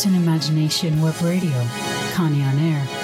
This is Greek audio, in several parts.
Neptune Imagination Web Radio, Connie on Air.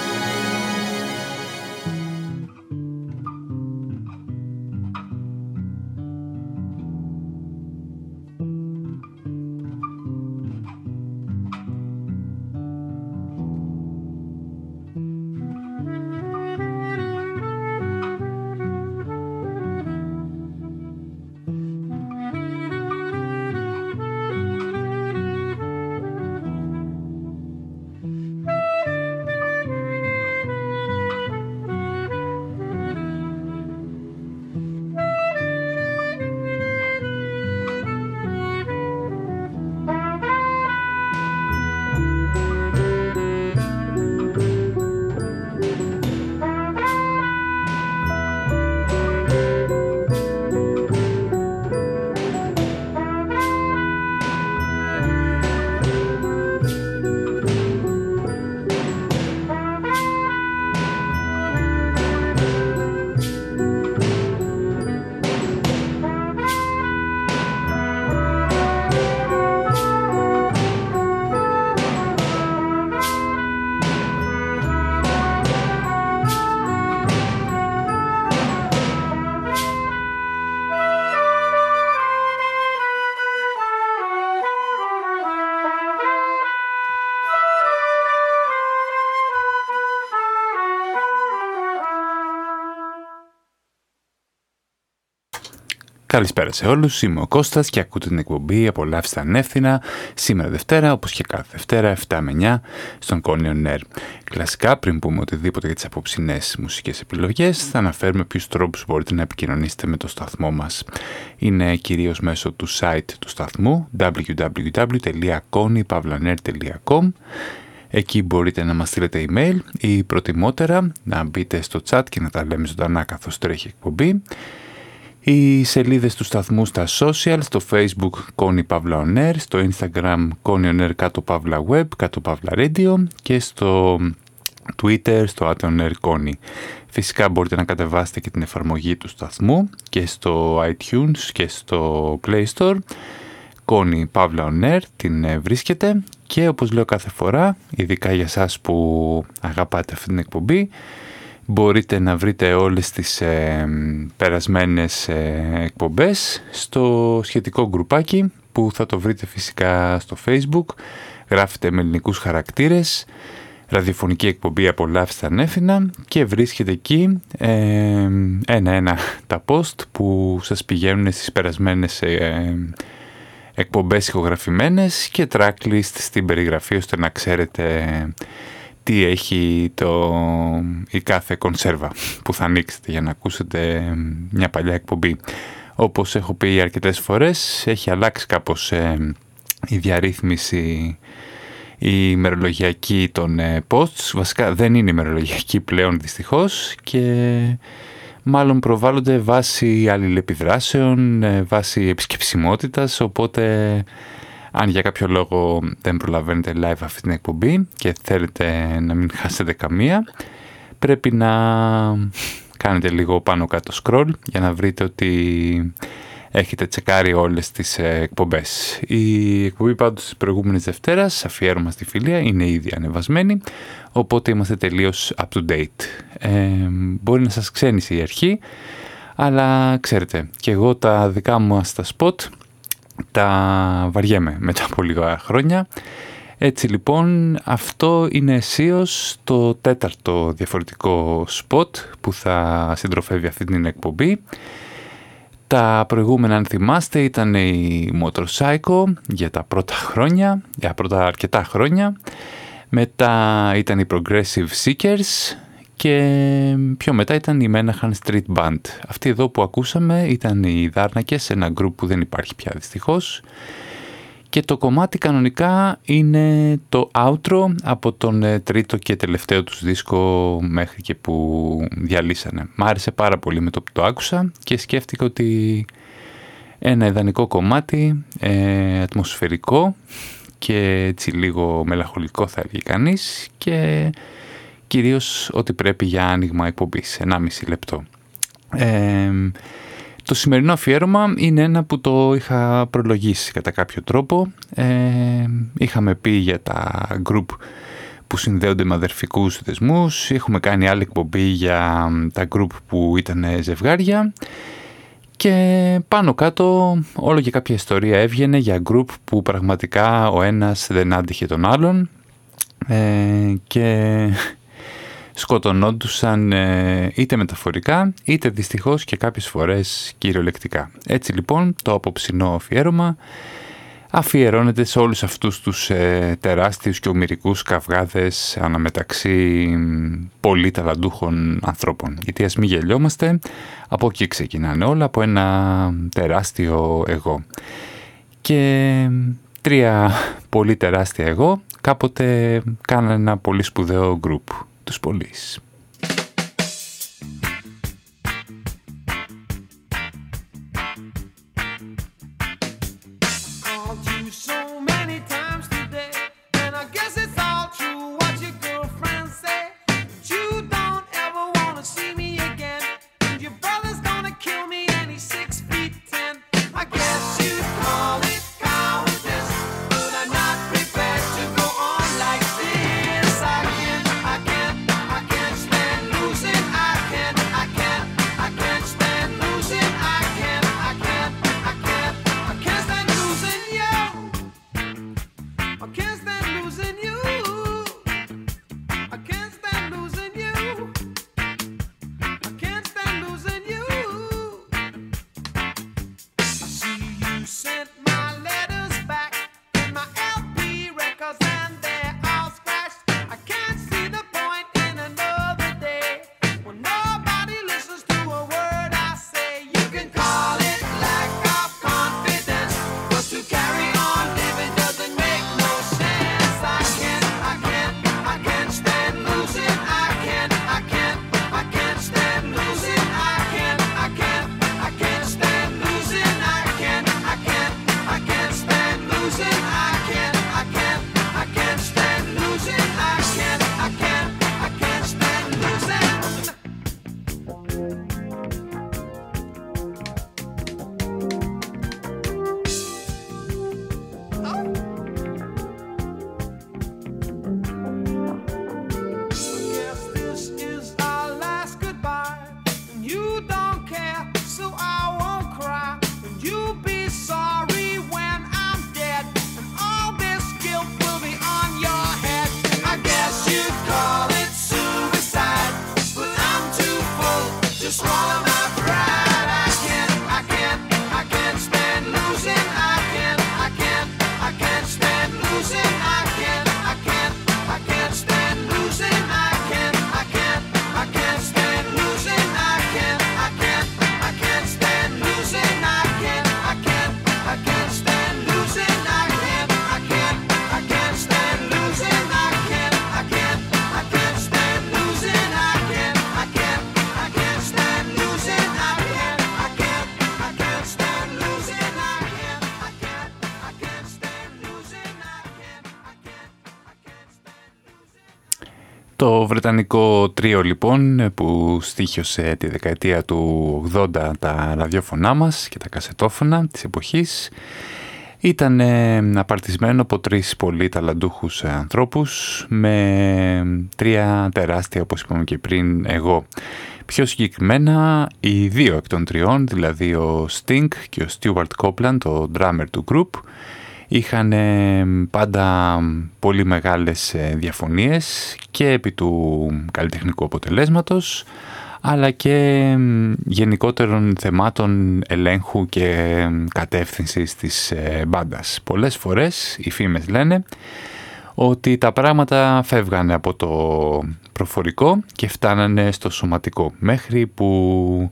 Καλησπέρα σε όλους, είμαι ο Κώστας και ακούτε την εκπομπή «Απολαύστε ανεύθυνα» σήμερα Δευτέρα, όπως και κάθε Δευτέρα, 7 με 9, στον Κόνιον Air. Κλασικά, πριν πούμε οτιδήποτε για τις απόψινές μουσικές επιλογές, θα αναφέρουμε ποιους τρόπους μπορείτε να επικοινωνήσετε με το σταθμό μας. Είναι κυρίως μέσω του site του σταθμού www.konypavlaner.com Εκεί μπορείτε να μας στείλετε email ή προτιμότερα να μπείτε στο chat και να τα λέμε ζωντανά καθώς τρέχει εκπομπή οι σελίδες του σταθμού στα social, στο facebook Connie Pavla On Air, στο instagram Connie On Air κάτω Pavla Web, κάτω Pavla Radio και στο twitter στο Aton Air Connie. Φυσικά μπορείτε να κατεβάσετε και την εφαρμογή του σταθμού και στο iTunes και στο Play Store. Connie Pavla On Air την ε, βρίσκετε και όπως λέω κάθε φορά, ειδικά για σας που αγαπάτε αυτή την εκπομπή, Μπορείτε να βρείτε όλες τις ε, περασμένες ε, εκπομπές στο σχετικό γκρουπάκι που θα το βρείτε φυσικά στο facebook. Γράφετε με ελληνικούς χαρακτήρες, ραδιοφωνική εκπομπή «Απολαύστε ανέφηνα» και βρίσκετε εκεί ένα-ένα τα post που σας πηγαίνουν στις περασμένες ε, εκπομπές ηχογραφημένες και tracklist στην περιγραφή ώστε να ξέρετε τι έχει το, η κάθε κονσέρβα που θα ανοίξετε για να ακούσετε μια παλιά εκπομπή. Όπως έχω πει αρκετές φορές, έχει αλλάξει κάπως ε, η διαρρύθμιση η ημερολογιακή των ε, posts. Βασικά δεν είναι ημερολογιακή πλέον δυστυχώς και μάλλον προβάλλονται βάσει αλληλεπιδράσεων, ε, βάσει επισκεψιμότητας, οπότε αν για κάποιο λόγο δεν προλαβαίνετε live αυτή την εκπομπή και θέλετε να μην χάσετε καμία, πρέπει να κάνετε λίγο πάνω κάτω scroll για να βρείτε ότι έχετε τσεκάρει όλες τις ε, εκπομπές. Η εκπομπή πάντως της προηγούμενης Δευτέρας, αφιέρωμα στη φιλία, είναι ήδη ανεβασμένη, οπότε είμαστε τελείως up to date. Ε, μπορεί να σας ξένησε η αρχή, αλλά ξέρετε, και εγώ τα δικά μου στα spot τα βαριέμαι μετά από λίγα χρόνια. Έτσι λοιπόν αυτό είναι αισίως το τέταρτο διαφορετικό σποτ που θα συντροφεύει αυτή την εκπομπή. Τα προηγούμενα αν θυμάστε ήταν η Motorcycle για τα πρώτα χρόνια, για πρώτα αρκετά χρόνια. Μετά ήταν οι Progressive Seekers και πιο μετά ήταν η Menahan Street Band. Αυτή εδώ που ακούσαμε ήταν οι Δάρνακες, ένα γκρουπ που δεν υπάρχει πια δυστυχώς. Και το κομμάτι κανονικά είναι το outro από τον ε, τρίτο και τελευταίο τους δίσκο μέχρι και που διαλύσανε. Μ' άρεσε πάρα πολύ με το που το άκουσα και σκέφτηκα ότι ένα ιδανικό κομμάτι, ε, ατμοσφαιρικό και έτσι λίγο μελαγχολικό θα έλεγε κανείς και κυρίως ότι πρέπει για άνοιγμα εκπομπής, 1,5 λεπτό. Ε, το σημερινό αφιέρωμα είναι ένα που το είχα προλογίσει κατά κάποιο τρόπο. Ε, είχαμε πει για τα group που συνδέονται με αδερφικούς δεσμούς. Έχουμε κάνει άλλη εκπομπή για τα group που ήταν ζευγάρια. Και πάνω κάτω όλο και κάποια ιστορία έβγαινε για group που πραγματικά ο ένας δεν άντυχε τον άλλον ε, και σκοτωνόντουσαν ε, είτε μεταφορικά είτε δυστυχώς και κάποιες φορές κυριολεκτικά. Έτσι λοιπόν το απόψινό αφιέρωμα αφιερώνεται σε όλους αυτούς τους ε, τεράστιους και ομυρικούς καυγάδες αναμεταξύ πολύ ταλαντούχων ανθρώπων. Γιατί ας μην γελιόμαστε, από εκεί ξεκινάνε όλα, από ένα τεράστιο εγώ. Και τρία πολύ τεράστια εγώ κάποτε κάνανε ένα πολύ σπουδαίο γκρουπ, τους πολίς. Βρετανικό τρίο λοιπόν που στήχιωσε τη δεκαετία του 80 τα ραδιόφωνά μας και τα κασετόφωνα της εποχής ήταν απαρτισμένο από τρεις πολύ ταλαντούχους ανθρώπους με τρία τεράστια όπως είπαμε και πριν εγώ. Πιο συγκεκριμένα οι δύο εκ των τριών, δηλαδή ο Sting και ο Stuart Copeland, το drummer του group, είχαν πάντα πολύ μεγάλες ε, διαφωνίες και επί του καλλιτεχνικού αποτελέσματος αλλά και γενικότερων θεμάτων ελέγχου και κατεύθυνσης της ε, μπάντας. Πολλές φορές οι φήμες λένε ότι τα πράγματα φεύγανε από το προφορικό και φτάνανε στο σωματικό μέχρι που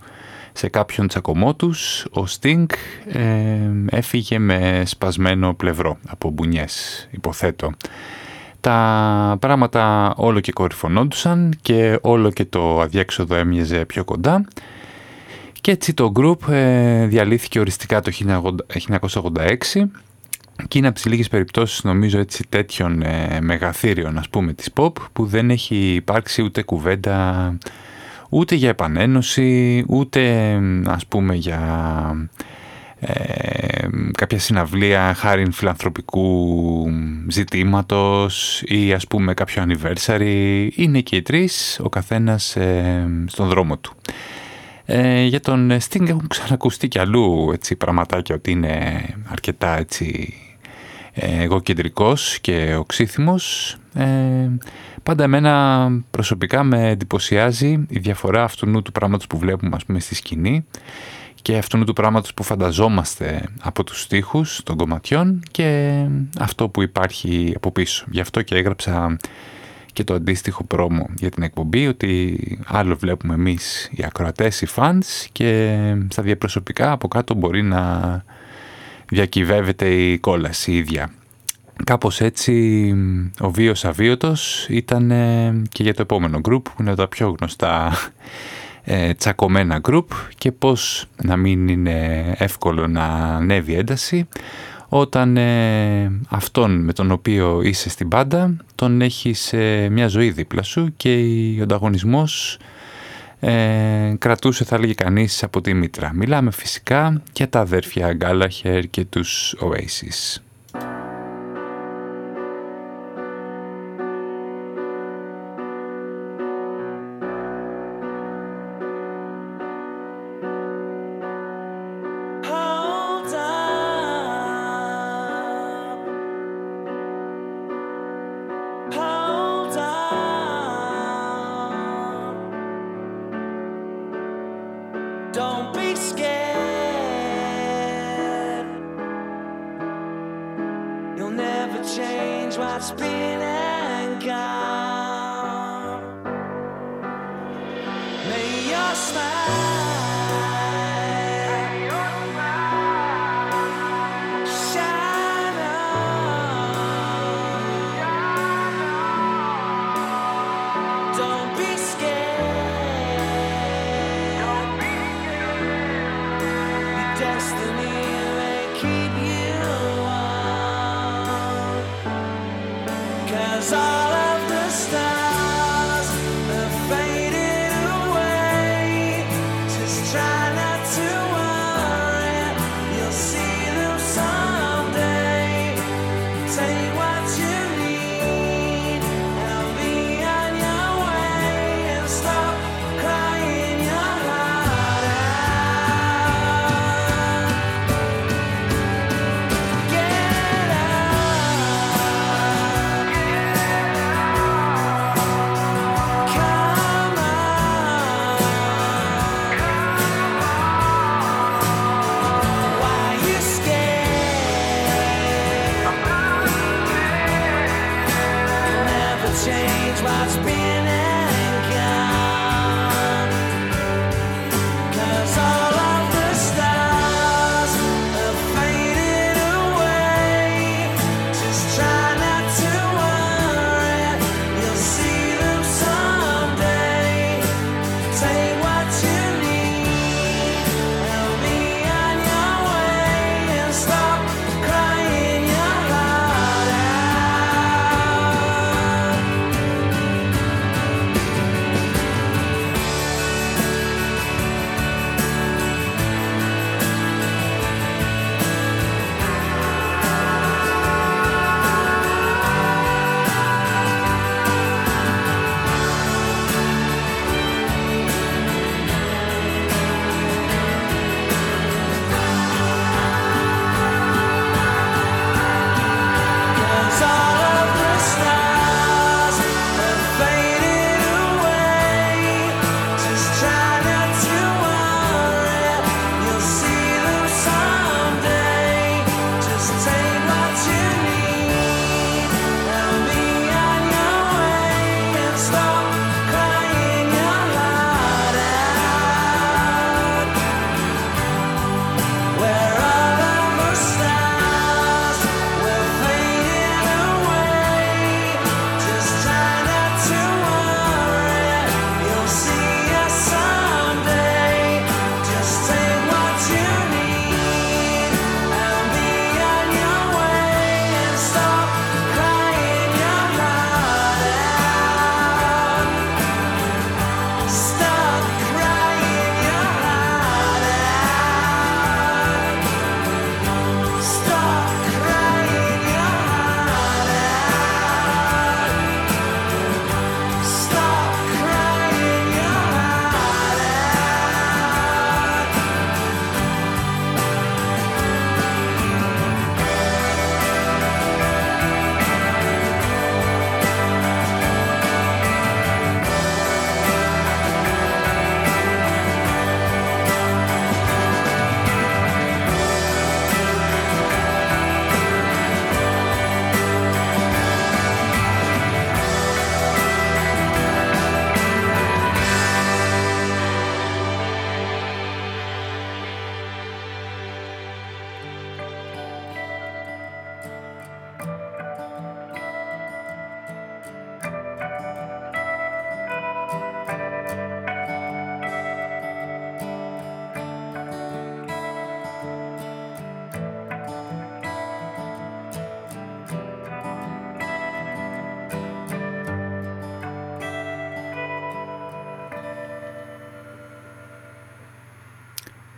σε κάποιον τσακωμό τους, ο Στίνγκ ε, έφυγε με σπασμένο πλευρό από μπουνιές, υποθέτω. Τα πράγματα όλο και κορυφωνόντουσαν και όλο και το αδιέξοδο έμοιαζε πιο κοντά και έτσι το group ε, διαλύθηκε οριστικά το 1986 και είναι από τις λίγες περιπτώσεις νομίζω έτσι τέτοιων ε, μεγαθύριων ας πούμε της pop που δεν έχει υπάρξει ούτε κουβέντα ούτε για επανένωση, ούτε ας πούμε για ε, κάποια συναυλία χάρη φιλανθρωπικού ζητήματος ή ας πούμε κάποιο anniversary. Είναι και οι τρεις, ο καθένας ε, στον δρόμο του. Ε, για τον Sting έχουν ξανακουστεί κι αλλού έτσι, πραγματάκια ότι είναι αρκετά έτσι, ε, εγωκεντρικός και οξύθυμος. Ε, πάντα εμένα προσωπικά με εντυπωσιάζει η διαφορά αυτού του πράγματος που βλέπουμε ας πούμε, στη σκηνή και αυτού του πράγματος που φανταζόμαστε από τους στίχους των κομματιών και αυτό που υπάρχει από πίσω. Γι' αυτό και έγραψα και το αντίστοιχο πρόμο για την εκπομπή ότι άλλο βλέπουμε εμείς οι ακροατές, οι fans και στα διαπροσωπικά από κάτω μπορεί να διακυβεύεται η κόλαση η ίδια. Κάπως έτσι ο βίος αβίωτος ήταν και για το επόμενο group που είναι τα πιο γνωστά ε, τσακωμένα group και πώς να μην είναι εύκολο να ανέβει ένταση όταν ε, αυτόν με τον οποίο είσαι στην πάντα τον έχεις ε, μια ζωή δίπλα σου και ο ανταγωνισμός ε, κρατούσε θα λέγει κανείς από τη μήτρα. Μιλάμε φυσικά για τα αδέρφια Γκάλαχερ και τους Oasis.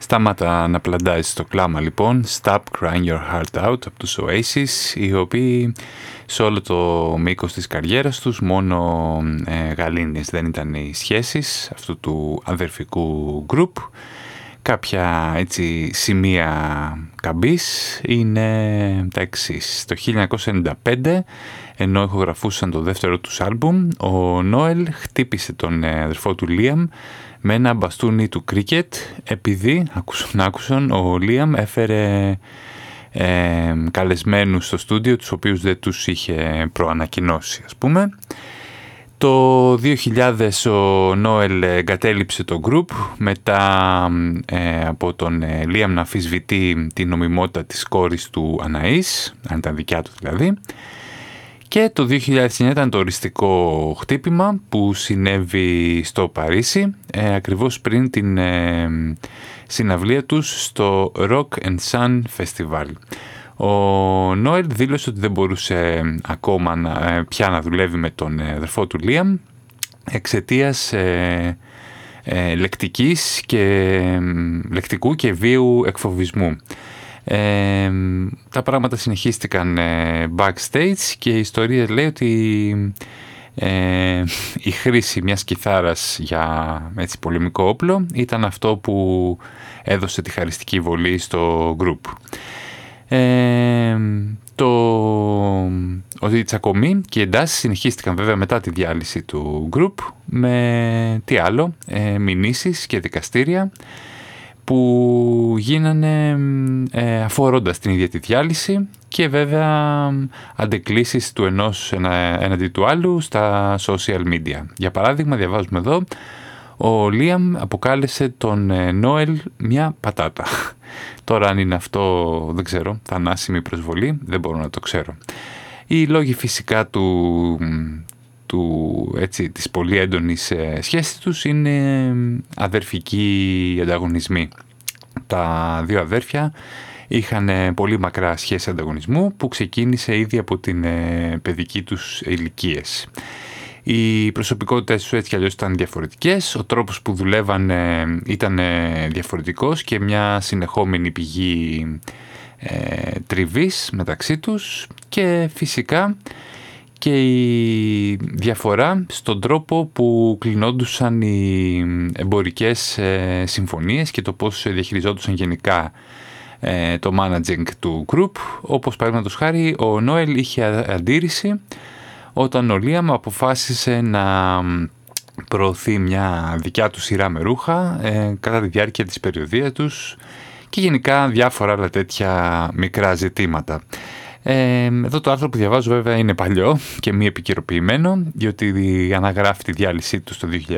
Σταμάτα να πλαντάζεις το κλάμα λοιπόν. Stop crying your heart out από τους Oasis, οι οποίοι σε όλο το μήκος της καριέρας τους μόνο ε, γαλήνες δεν ήταν οι σχέσεις αυτού του αδερφικού γκρουπ. Κάποια έτσι σημεία καμπής είναι τα εξής. Το 1995 ενώ ηχογραφούσαν το δεύτερο τους άλμπουμ, ο Νόελ χτύπησε τον ε, αδερφό του Λίαμ με ένα μπαστούνι του κρίκετ επειδή, άκουσαν, άκουσαν, ο Λίαμ έφερε ε, καλεσμένους στο στούντιο τους οποίους δεν τους είχε προανακοινώσει ας πούμε. Το 2000 ο Νόελ εγκατέλειψε το group μετά ε, από τον ε, Λίαμ να αφισβητεί την νομιμότητα της κόρης του Αναής, αν ήταν δικιά του δηλαδή. Και το 2009 ήταν το οριστικό χτύπημα που συνέβη στο Παρίσι, ε, ακριβώς πριν την ε, συναυλία τους στο Rock and Sun Festival. Ο Νόελ δήλωσε ότι δεν μπορούσε ακόμα να, ε, πια να δουλεύει με τον ε, αδερφό του Λίαμ εξαιτίας ε, ε, λεκτικής και, λεκτικού και βίου εκφοβισμού. Ε, τα πράγματα συνεχίστηκαν ε, backstage και η ιστορία λέει ότι ε, η χρήση μιας κιθάρας για έτσι, πολεμικό όπλο ήταν αυτό που έδωσε τη χαριστική βολή στο group. Ε, το, ότι οι τσακωμοί και οι εντάσεις συνεχίστηκαν βέβαια μετά τη διάλυση του group με τι άλλο, ε, μηνύσεις και δικαστήρια που γίνανε ε, αφορώντας την ίδια τη διάλυση και βέβαια αντεκλήσεις του ενός έναντι του άλλου στα social media. Για παράδειγμα διαβάζουμε εδώ ο Λίαμ αποκάλεσε τον ε, Νόελ μια πατάτα. Τώρα αν είναι αυτό δεν ξέρω, θανάσιμη προσβολή, δεν μπορώ να το ξέρω. Οι λόγοι φυσικά του, του, έτσι, της πολύ έντονης ε, σχέσης τους είναι αδερφικοί ανταγωνισμοί. Τα δύο αδέρφια είχαν πολύ μακρά σχέση ανταγωνισμού που ξεκίνησε ήδη από την ε, παιδική τους ηλικίες. Οι προσωπικότητες τους έτσι κι αλλιώς ήταν διαφορετικές, ο τρόπος που δουλεύανε ήταν διαφορετικός και μια συνεχόμενη πηγή ε, τριβής μεταξύ τους και φυσικά και η διαφορά στον τρόπο που κλεινόντουσαν οι εμπορικές ε, συμφωνίες και το πώς διαχειριζόντουσαν γενικά ε, το managing του group, όπως παραδείγματος χάρη ο Νόελ είχε αντίρρηση όταν ο Λίαμ αποφάσισε να προωθεί μια δικιά του σειρά με ρούχα ε, κατά τη διάρκεια της περιοδίας τους και γενικά διάφορα άλλα τέτοια μικρά ζητήματα. Ε, εδώ το άρθρο που διαβάζω βέβαια είναι παλιό και μη επικαιροποιημένο διότι αναγράφει τη διάλυσή τους το 2009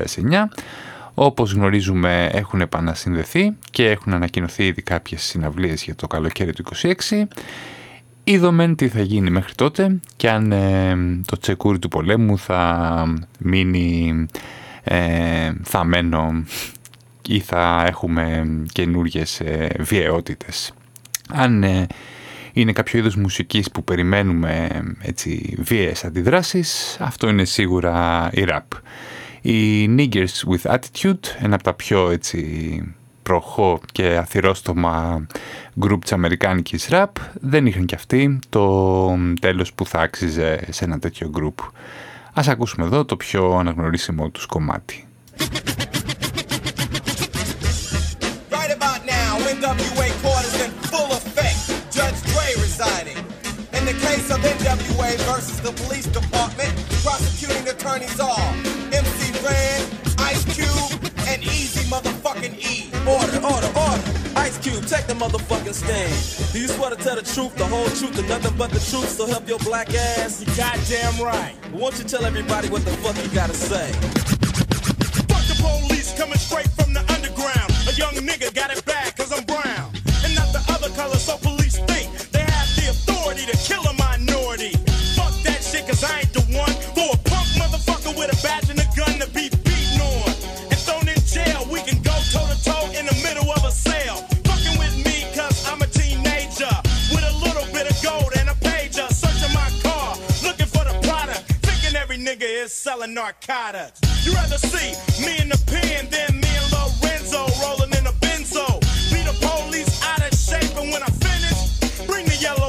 όπως γνωρίζουμε έχουν επανασυνδεθεί και έχουν ανακοινωθεί ήδη κάποιες συναυλίες για το καλοκαίρι του 2026 Είδομεν τι θα γίνει μέχρι τότε και αν ε, το τσεκούρι του πολέμου θα μείνει ε, θαμένο ή θα έχουμε καινούργιες ε, βιαιότητες. Αν ε, είναι κάποιο είδος μουσικής που περιμένουμε έτσι, βίαιες αντιδράσεις, αυτό είναι σίγουρα η rap. Οι Niggers with Attitude, ένα από τα πιο έτσι, προχώ και αθυρόστομα γκρουπ της αμερικάνικης rap δεν είχαν κι αυτοί το τέλος που θα άξιζε σε ένα τέτοιο γκρουπ. Ας ακούσουμε εδώ το πιο αναγνωρίσιμο τους κομμάτι. Versus the police department, prosecuting attorneys are MC Ren, Ice Cube, and Easy motherfucking E. Order, order, order. Ice Cube, take the motherfucking stand. Do you swear to tell the truth, the whole truth, and nothing but the truth, so help your black ass? You goddamn right. Won't you tell everybody what the fuck you gotta say? Fuck the police coming straight from the underground. A young nigga got it bad cause I'm brown. nigga is selling narcotics. You rather see me in the pen than me and Lorenzo rolling in a benzo. Be the police out of shape, and when I finish, bring the yellow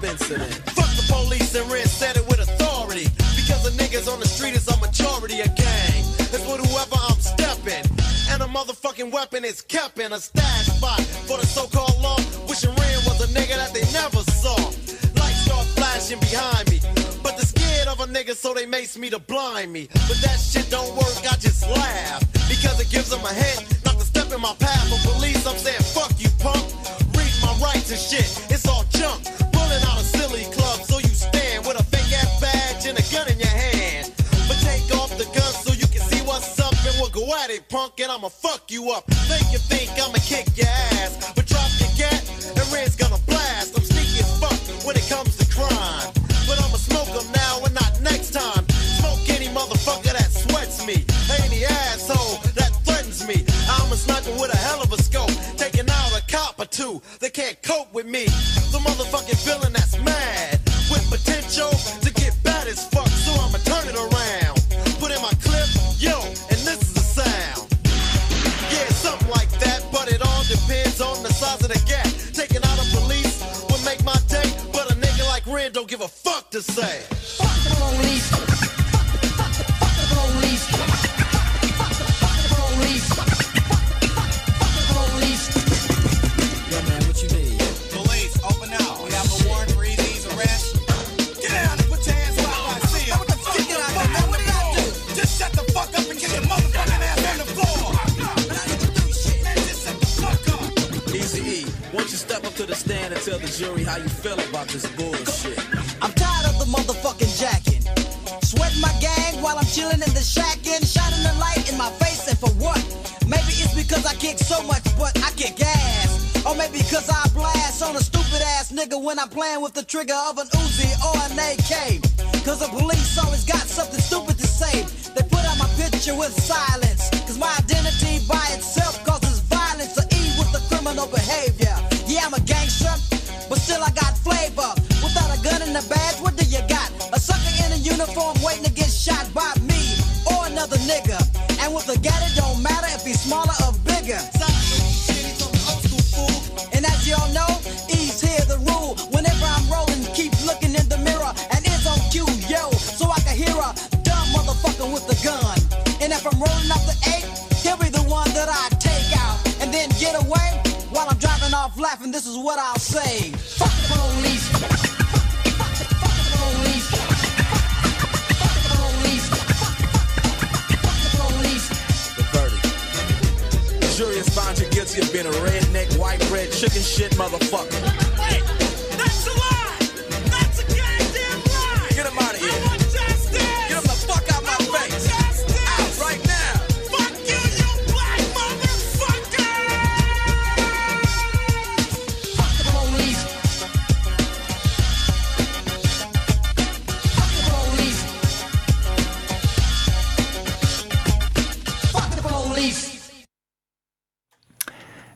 incident. Fuck the police and Ren said it with authority. Because the niggas on the street is a majority of gang. It's with whoever I'm stepping. And a motherfucking weapon is kept in a stash spot for the so called law. Wishing Ren was a nigga that they never saw. Lights start flashing behind me. But they're scared of a nigga, so they mace me to blind me. But that shit don't work, I just laugh. Because it gives them a head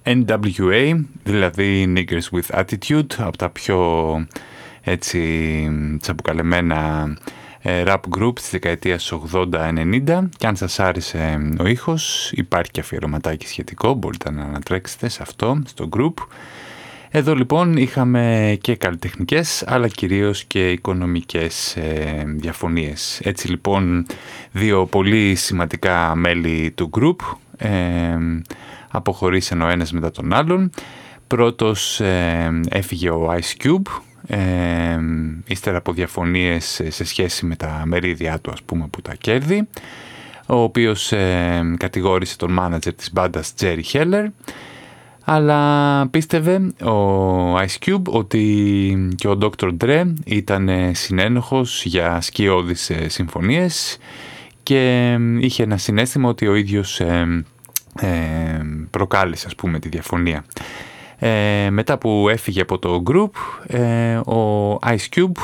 NWA, δηλαδή Niggers with Attitude, από τα πιο έτσι τσαμπουκαλεμένα ε, rap group της δεκαετίας 80-90 και αν σας άρεσε ο ήχος υπάρχει και αφιερωματάκι σχετικό, μπορείτε να ανατρέξετε σε αυτό, στο group. Εδώ λοιπόν είχαμε και καλλιτεχνικές αλλά κυρίως και οικονομικές ε. Έτσι λοιπόν δύο πολύ σημαντικά μέλη του group ε, αποχωρήσαν ο ένας μετά τον άλλον. Πρώτος ε, έφυγε ο Ice Cube, ε, ύστερα από διαφωνίες ε, σε σχέση με τα μερίδια του ας πούμε που τα κέρδη, ο οποίος ε, κατηγόρησε τον μάνατζερ της μπάντας Jerry Heller, αλλά πίστευε ο Ice Cube ότι και ο Dr. Dre ήταν συνένοχος για σκιώδεις συμφωνίες και είχε ένα συνέστημα ότι ο ίδιος ε, ε, προκάλεσε ας πούμε τη διαφωνία. Ε, μετά που έφυγε από το group, ο Ice Cube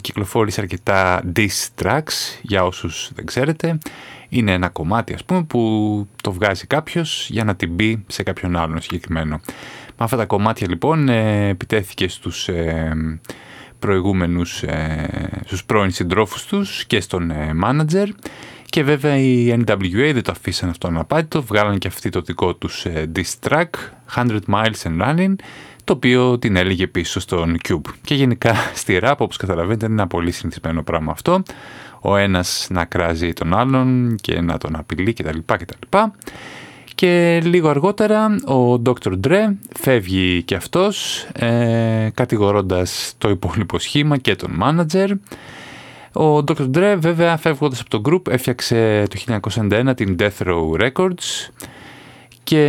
κυκλοφόρησε αρκετά diss tracks για όσους δεν ξέρετε είναι ένα κομμάτι ας πούμε που το βγάζει κάποιος για να την μπει σε κάποιον άλλον συγκεκριμένο. Με αυτά τα κομμάτια λοιπόν ε, επιτέθηκε στους ε, προηγούμενους, ε, στους πρώην συντρόφους τους και στον manager και βέβαια οι NWA δεν το αφήσαν αυτό να πάει, το βγάλαν και αυτοί το δικό τους diss track 100 Miles and Running το οποίο την έλεγε πίσω στον Cube. Και γενικά στη rap, όπως καταλαβαίνετε, είναι ένα πολύ συνηθισμένο πράγμα αυτό ο ένας να κράζει τον άλλον και να τον απειλεί κτλ. κτλ. Και λίγο αργότερα ο Dr. Dre φεύγει και αυτός ε, κατηγορώντας το υπόλοιπο σχήμα και τον manager. Ο Dr. Dre βέβαια φεύγοντας από το group έφτιαξε το 1991 την Death Row Records και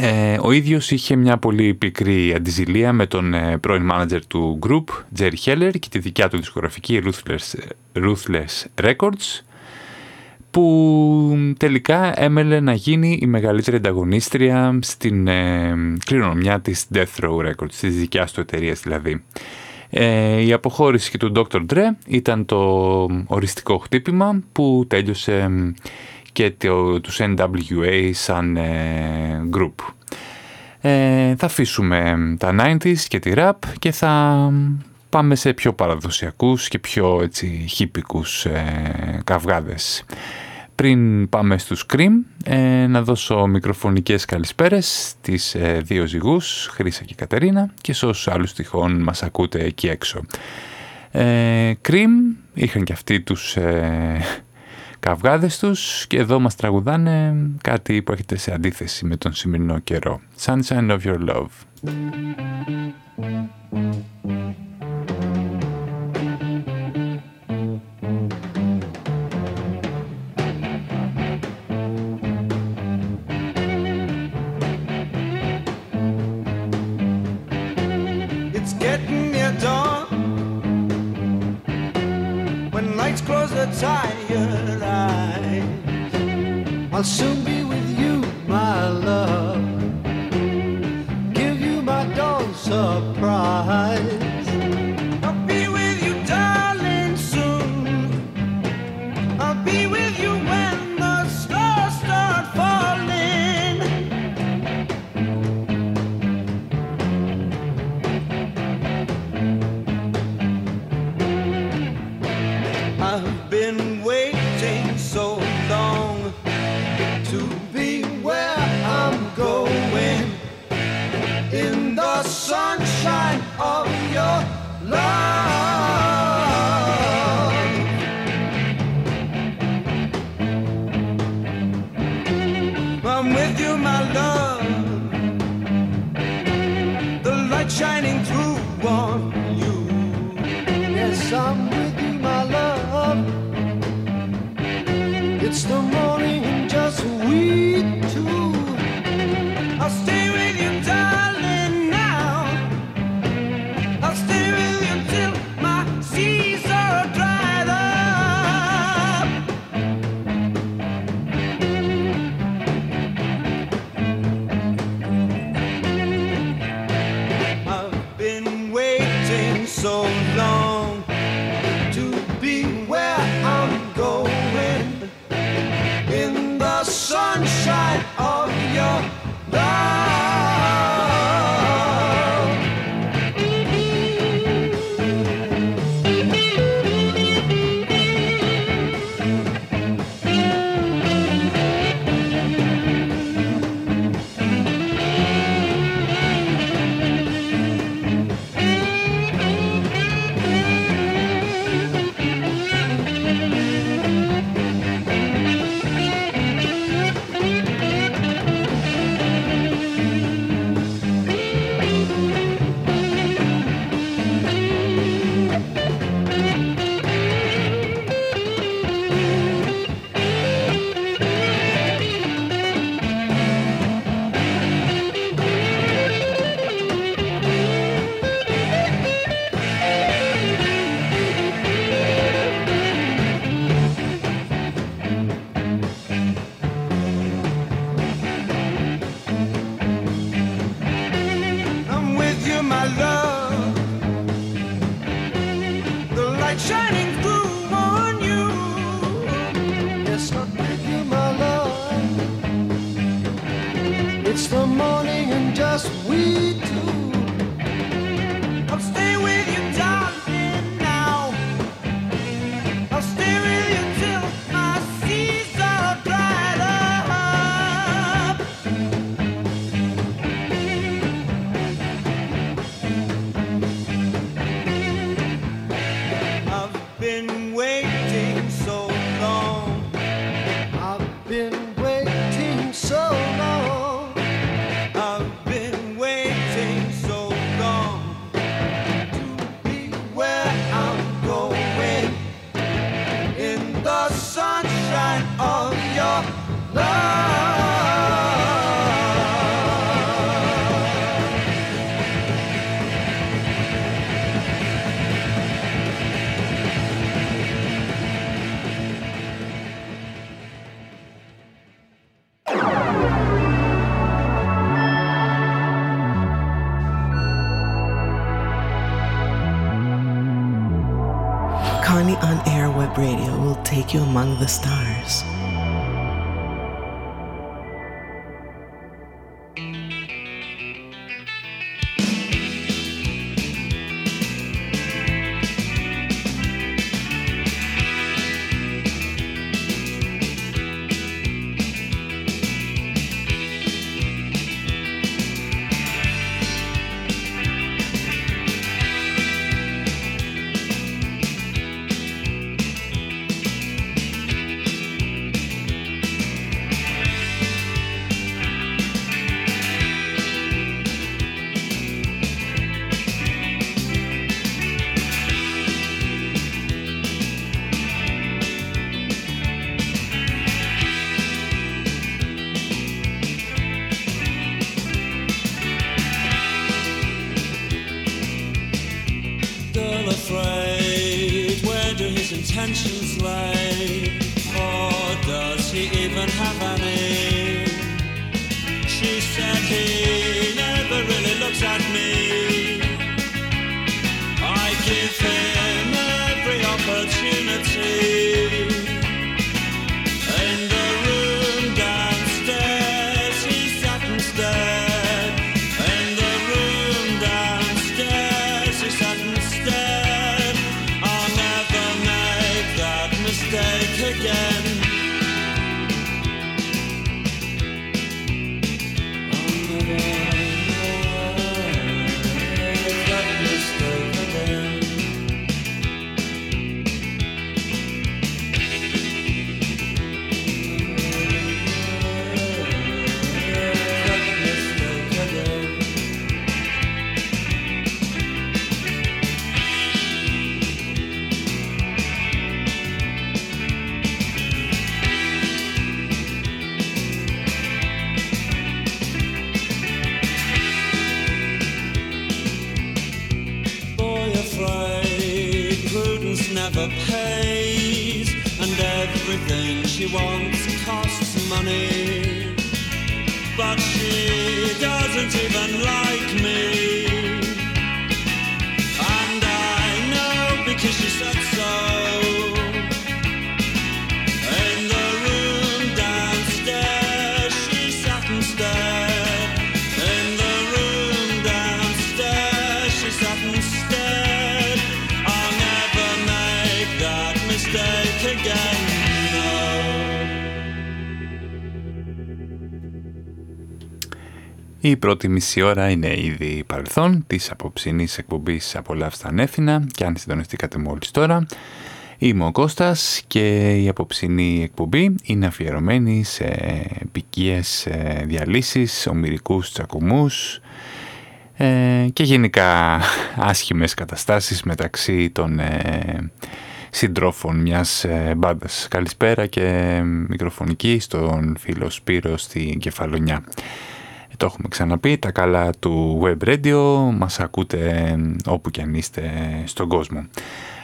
ε, ο ίδιος είχε μια πολύ πικρή αντιζηλία με τον ε, πρώην manager του group, Jerry Heller, και τη δικιά του δισκογραφική Ruthless, Ruthless Records, που τελικά έμελε να γίνει η μεγαλύτερη ανταγωνίστρια στην ε, κληρονομιά της Death Row Records, της δικιάς του εταιρείας δηλαδή. Ε, η αποχώρηση και του Dr. Dre ήταν το οριστικό χτύπημα που τέλειωσε και το, τους NWA σαν ε, group. Ε, θα αφήσουμε τα 90s και τη rap και θα πάμε σε πιο παραδοσιακούς και πιο έτσι χύπικους ε, καυγάδες. Πριν πάμε στους Cream, ε, να δώσω μικροφωνικές καλησπέρες στις ε, δύο ζυγούς, Χρύσα και Κατερίνα, και σε όσους άλλους τυχόν μας ακούτε εκεί έξω. Ε, Cream είχαν και αυτοί τους καυγάδες τους και εδώ μας τραγουδάνε κάτι που έχετε σε αντίθεση με τον σημερινό καιρό. Sunshine of your love. Close the tired eyes. I'll soon be with you, my love. Give you my dawn surprise. Honey on Air Web Radio will take you among the stars. Η πρώτη μισή ώρα είναι ήδη παρελθόν της απόψινής εκπομπής «Απολαύστα ανέφηνα» και αν συντονιστήκατε μόλις τώρα, είμαι ο Κώστας και η απόψινή εκπομπή είναι αφιερωμένη σε επικίες ε, διαλύσεις, ομυρικούς τσακωμούς ε, και γενικά άσχημες καταστάσεις μεταξύ των ε, συντρόφων μιας μπάντας. Καλησπέρα και μικροφωνική στον φίλο Σπύρο στην Κεφαλονιά. Το έχουμε ξαναπεί, τα καλά του Web Radio μας ακούτε όπου και αν είστε στον κόσμο.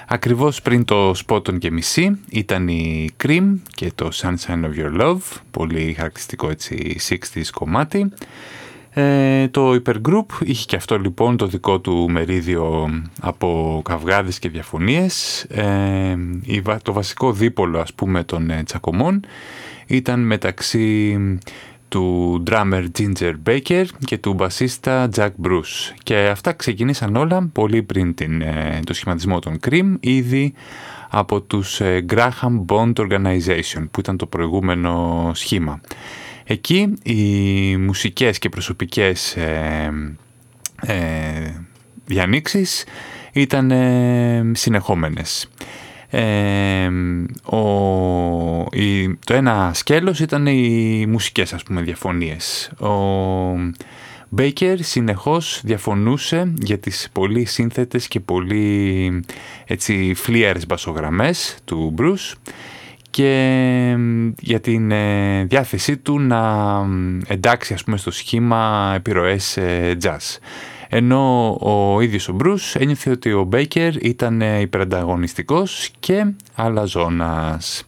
Ακριβώς πριν το Spot και μισή ήταν η Cream και το Sunshine of Your Love, πολύ χαρακτηριστικό έτσι 60's κομμάτι. Ε, το Hypergroup είχε και αυτό λοιπόν το δικό του μερίδιο από καυγάδες και διαφωνίες. Ε, το βασικό δίπολο ας πούμε των ε, τσακωμών ήταν μεταξύ του drummer Ginger Baker και του bassista Jack Bruce. Και αυτά ξεκίνησαν όλα πολύ πριν την, ε, το σχηματισμό των Cream, ήδη από τους ε, Graham Bond Organization, που ήταν το προηγούμενο σχήμα. Εκεί οι μουσικές και προσωπικές ε, ε, διανοίξεις ήταν ε, συνεχόμενες. Ε, ο, η, το ένα σκέλος ήταν οι μουσικές ας πούμε διαφωνίες. Ο Μπέικερ συνεχώς διαφωνούσε για τις πολύ σύνθετες και πολύ έτσι φλίαρες μπασογραμμές του Μπρούς και για την ε, διάθεσή του να εντάξει ας πούμε στο σχήμα επιρροές ε, jazz ενώ ο ίδιος ο Μπρούς ένιωθε ότι ο Μπέικερ ήταν υπερανταγωνιστικός και αλαζόνας.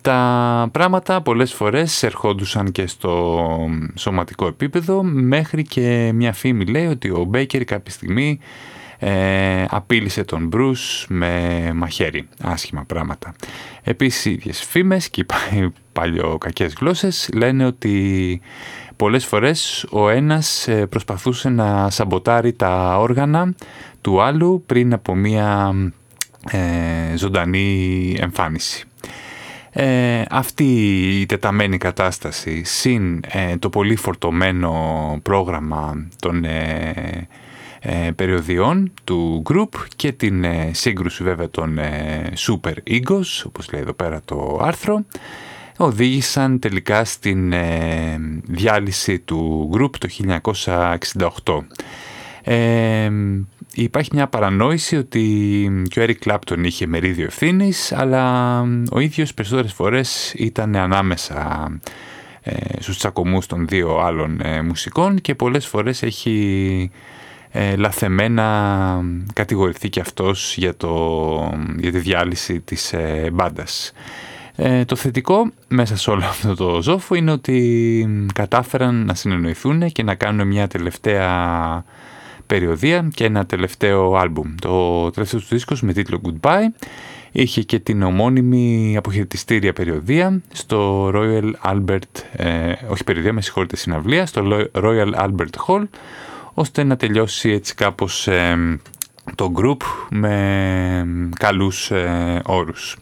Τα πράγματα πολλές φορές ερχόντουσαν και στο σωματικό επίπεδο μέχρι και μια φήμη λέει ότι ο Μπέικερ κάποια στιγμή ε, απείλησε τον Μπρούς με μαχαίρι. Άσχημα πράγματα. Επίσης οι ίδιες φήμες και οι παλιοκακές γλώσσες λένε ότι Πολλές φορές ο ένας ε, προσπαθούσε να σαμποτάρει τα όργανα του άλλου πριν από μία ε, ζωντανή εμφάνιση. Ε, αυτή η τεταμένη κατάσταση συν ε, το πολύ φορτωμένο πρόγραμμα των περιοδιών του group και την σύγκρουση βέβαια των super egos όπως λέει εδώ πέρα το άρθρο οδήγησαν τελικά στην ε, διάλυση του group το 1968. Ε, υπάρχει μια παρανόηση ότι και ο Eric Clapton είχε μερίδιο ευθύνης, αλλά ο ίδιος περισσότερες φορές ήταν ανάμεσα ε, στους τσακωμούς των δύο άλλων ε, μουσικών και πολλές φορές έχει ε, λαθεμένα κατηγορηθεί και αυτός για, το, για τη διάλυση της ε, μπάντας. Ε, το θετικό μέσα σε όλο αυτό το ζόφο είναι ότι κατάφεραν να συνεννοηθούν και να κάνουν μια τελευταία περιοδία και ένα τελευταίο άλμπουμ. Το τελευταίο τους δίσκος με τίτλο Goodbye είχε και την ομώνυμη αποχαιρετιστήρια περιοδία στο Royal Albert, ε, όχι περιοδία με συγχωρείτε συναυλία, στο Royal Albert Hall ώστε να τελειώσει έτσι κάπως ε, το group με καλούς ε, όρους.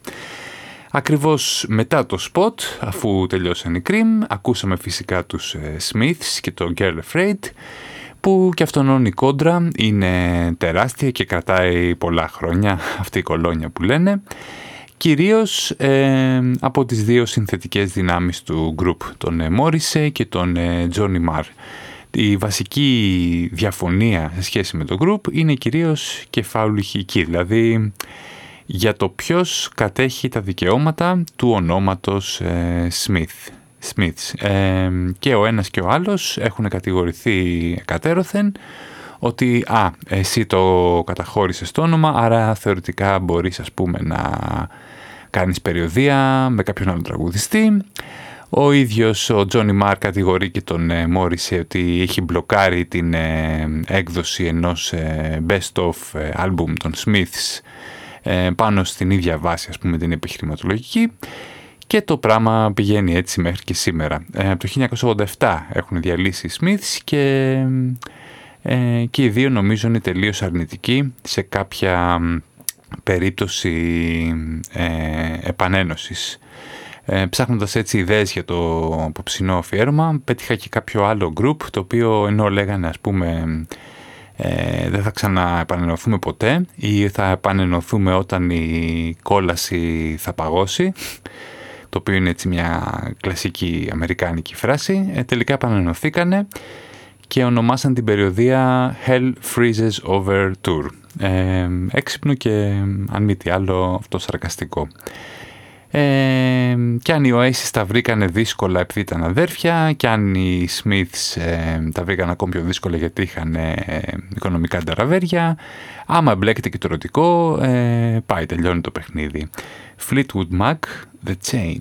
Ακριβώς μετά το spot, αφού τελειώσαν οι Cream, ακούσαμε φυσικά τους ε, Smiths και το Girl Afraid, που και αυτόν η κόντρα είναι τεράστια και κρατάει πολλά χρόνια, αυτή η κολόνια που λένε, κυρίως ε, από τις δύο συνθετικές δυνάμεις του group, τον ε, και τον ε, Johnny Marr. Η βασική διαφωνία σε σχέση με το group είναι κυρίως κεφαλουχική, δηλαδή για το ποιος κατέχει τα δικαιώματα του ονόματος ε, Smith. Smiths. Ε, και ο ένας και ο άλλος έχουν κατηγορηθεί κατέρωθεν ότι «Α, εσύ το καταχώρησες το όνομα, άρα θεωρητικά μπορείς ας πούμε να κάνεις περιοδία με κάποιον άλλο τραγουδιστή». Ο ίδιος ο Τζόνι Μάρ κατηγορεί και τον ε, ότι έχει μπλοκάρει την ε, έκδοση ενός ε, best of ε, album των Smiths ε, πάνω στην ίδια βάση ας πούμε την επιχειρηματολογική και το πράγμα πηγαίνει έτσι μέχρι και σήμερα. Ε, από το 1987 έχουν διαλύσει οι Smiths και, ε, και οι δύο νομίζω είναι τελείως αρνητικοί σε κάποια περίπτωση ε, επανένωσης. Ε, ψάχνοντας έτσι ιδέες για το απόψινό αφιέρωμα πέτυχα και κάποιο άλλο group το οποίο ενώ λέγανε ας πούμε ε, δεν θα ξαναεπανενωθούμε ποτέ ή θα επανενωθούμε όταν η κόλαση θα παγώσει το οποίο είναι έτσι μια κλασική αμερικάνικη φράση. Ε, τελικά επανενωθήκανε και ονομάσαν την περιοδία Hell Freezes Over Tour. Ε, έξυπνο και αν μη τι άλλο αυτό σαρκαστικό ε, και αν οι Oasis τα βρήκανε δύσκολα επειδή ήταν αδέρφια και αν οι Smiths ε, τα βρήκαν ακόμη πιο δύσκολα γιατί είχαν ε, οικονομικά ταραβέρια άμα μπλέκεται και το ερωτικό ε, πάει τελειώνει το παιχνίδι. Fleetwood Mac The Chain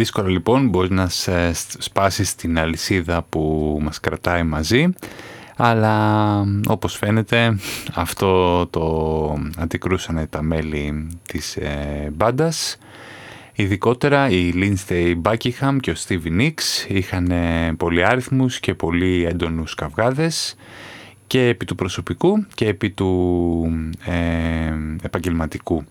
Δύσκολα λοιπόν μπορείς να σπάσεις την αλυσίδα που μας κρατάει μαζί αλλά όπως φαίνεται αυτό το αντικρούσανε τα μέλη της ε, μπάντας Ειδικότερα οι Lindsay Buckingham και ο Stevie Nicks είχαν πολύ άριθμους και πολύ έντονους καυγάδες και επί του προσωπικού και επί του ε, επαγγελματικού.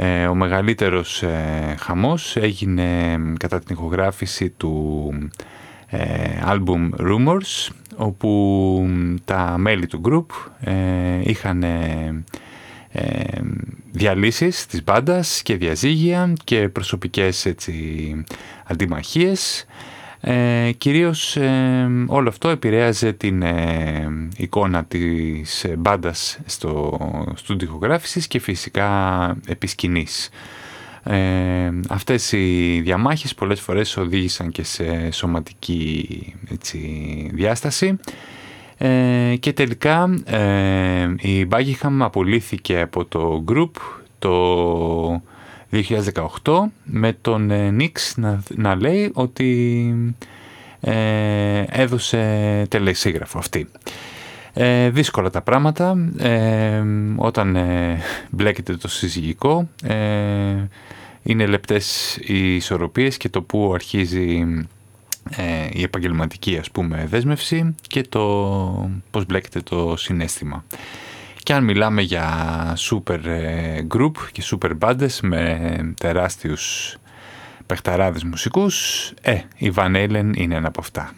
Ε, ο μεγαλύτερος ε, χαμός έγινε κατά την ηχογράφηση του ε, album Rumors όπου τα μέλη του group ε, είχαν ε, διαλύσεις της μπάντας και διαζύγια και προσωπικές έτσι, αντιμαχίες ε, κυρίως ε, όλο αυτό επηρέαζε την ε, εικόνα της μπάντας στο στούντιο και φυσικά επισκηνής. Ε, αυτές οι διαμάχες πολλές φορές οδήγησαν και σε σωματική έτσι, διάσταση ε, και τελικά ε, η Buckingham απολύθηκε από το group το 2018 με τον Νίξ να, να λέει ότι ε, έδωσε τελεσίγραφο αυτή. Ε, δύσκολα τα πράγματα ε, όταν ε, μπλέκεται το συζυγικό ε, είναι λεπτές οι ισορροπίες και το που αρχίζει η επαγγελματική ας πούμε δέσμευση και το πώς μπλέκεται το συνέστημα. Και αν μιλάμε για super ε, group και super bands με τεράστιους παιχταράδες μουσικούς, ε, η Van Halen είναι ένα από αυτά.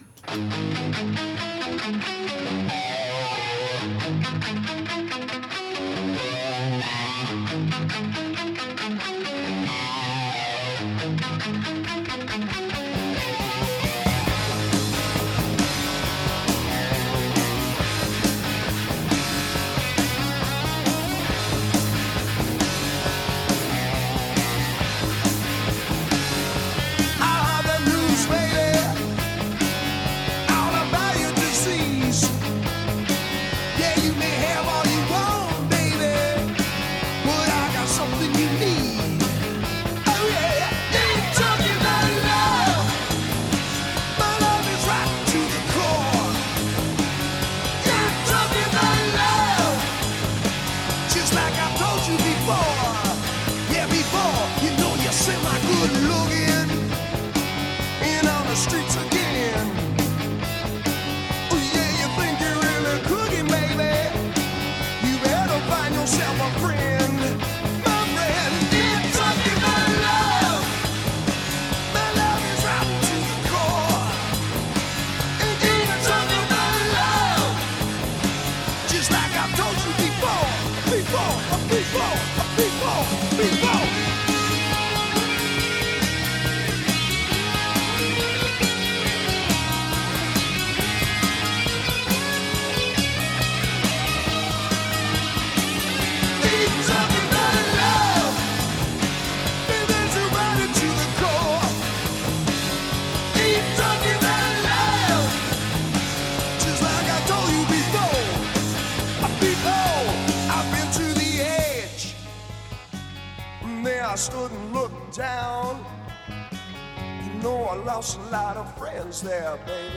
There, baby.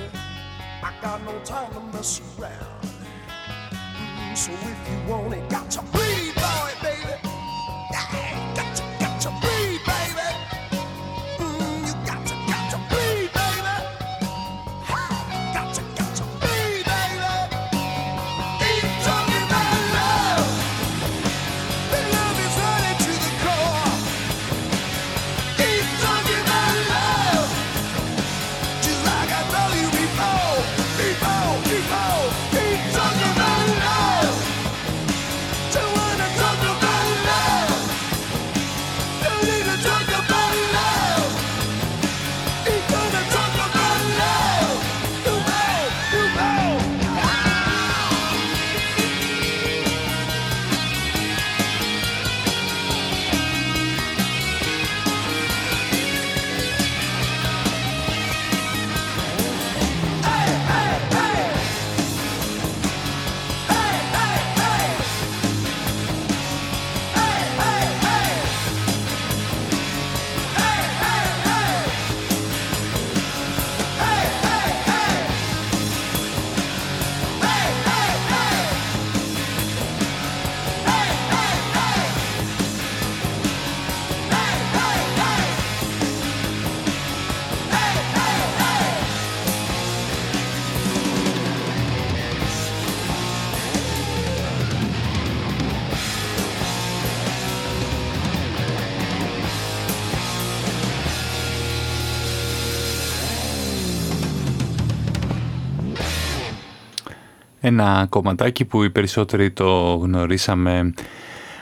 Ένα κομματάκι που οι περισσότεροι το γνωρίσαμε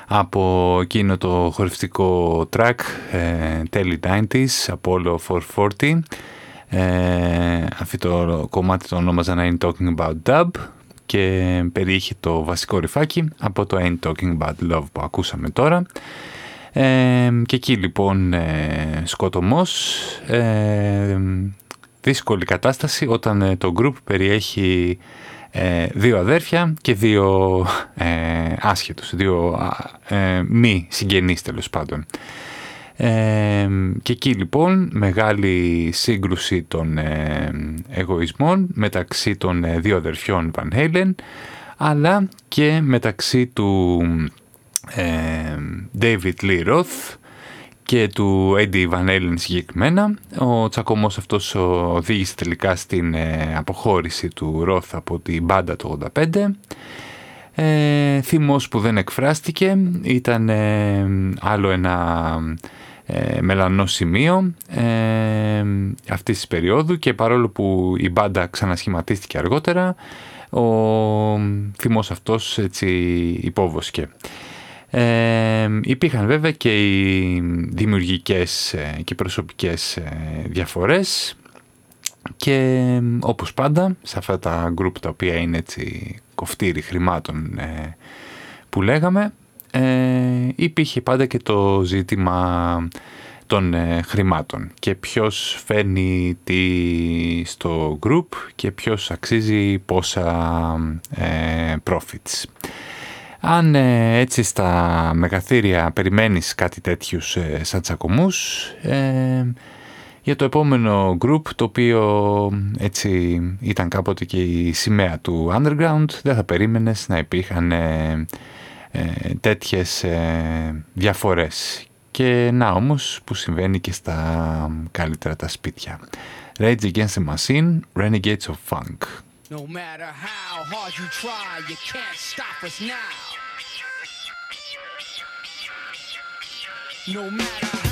από εκείνο το χορευτικό track ε, Telly 90s, Apollo 440. Ε, αυτό το κομμάτι το ονόμαζα να είναι Talking About Dub και περιείχε το βασικό ρηφάκι από το Ain't Talking About Love που ακούσαμε τώρα. Ε, και εκεί λοιπόν ε, σκοτωμός, ε, δύσκολη κατάσταση όταν ε, το group περιέχει ε, δύο αδέρφια και δύο ε, άσχετους, δύο ε, μη συγγενείς τέλος πάντων. Ε, και εκεί λοιπόν μεγάλη σύγκρουση των ε, εγωισμών μεταξύ των ε, δύο αδερφιών Van Halen αλλά και μεταξύ του ε, David Lee Roth και του Eddie Van Halen συγκεκριμένα. Ο τσακωμός αυτός οδήγησε τελικά στην ε, αποχώρηση του Roth από την μπάντα το 85. Ε, θυμός που δεν εκφράστηκε ήταν ε, άλλο ένα ε, μελανό σημείο ε, αυτής της περίοδου και παρόλο που η μπάντα ξανασχηματίστηκε αργότερα ο θυμός αυτός έτσι υπόβοσκε. Ε, υπήρχαν βέβαια και οι δημιουργικές και προσωπικές διαφορές και όπως πάντα σε αυτά τα group τα οποία είναι έτσι κοφτήρι χρημάτων που λέγαμε υπήρχε πάντα και το ζήτημα των χρημάτων και ποιος φέρνει τι στο group και ποιος αξίζει πόσα profits. Αν ε, έτσι στα μεγαθύρια περιμένεις κάτι τέτοιους ε, σαν τσακωμούς, ε, για το επόμενο group, το οποίο έτσι ήταν κάποτε και η σημαία του underground, δεν θα περίμενες να υπήρχαν ε, ε, τέτοιες διαφορές. Και να όμως που συμβαίνει και στα καλύτερα τα σπίτια. Rage Against the Machine, Renegades of Funk. No matter how hard you try, you can't stop us now. No matter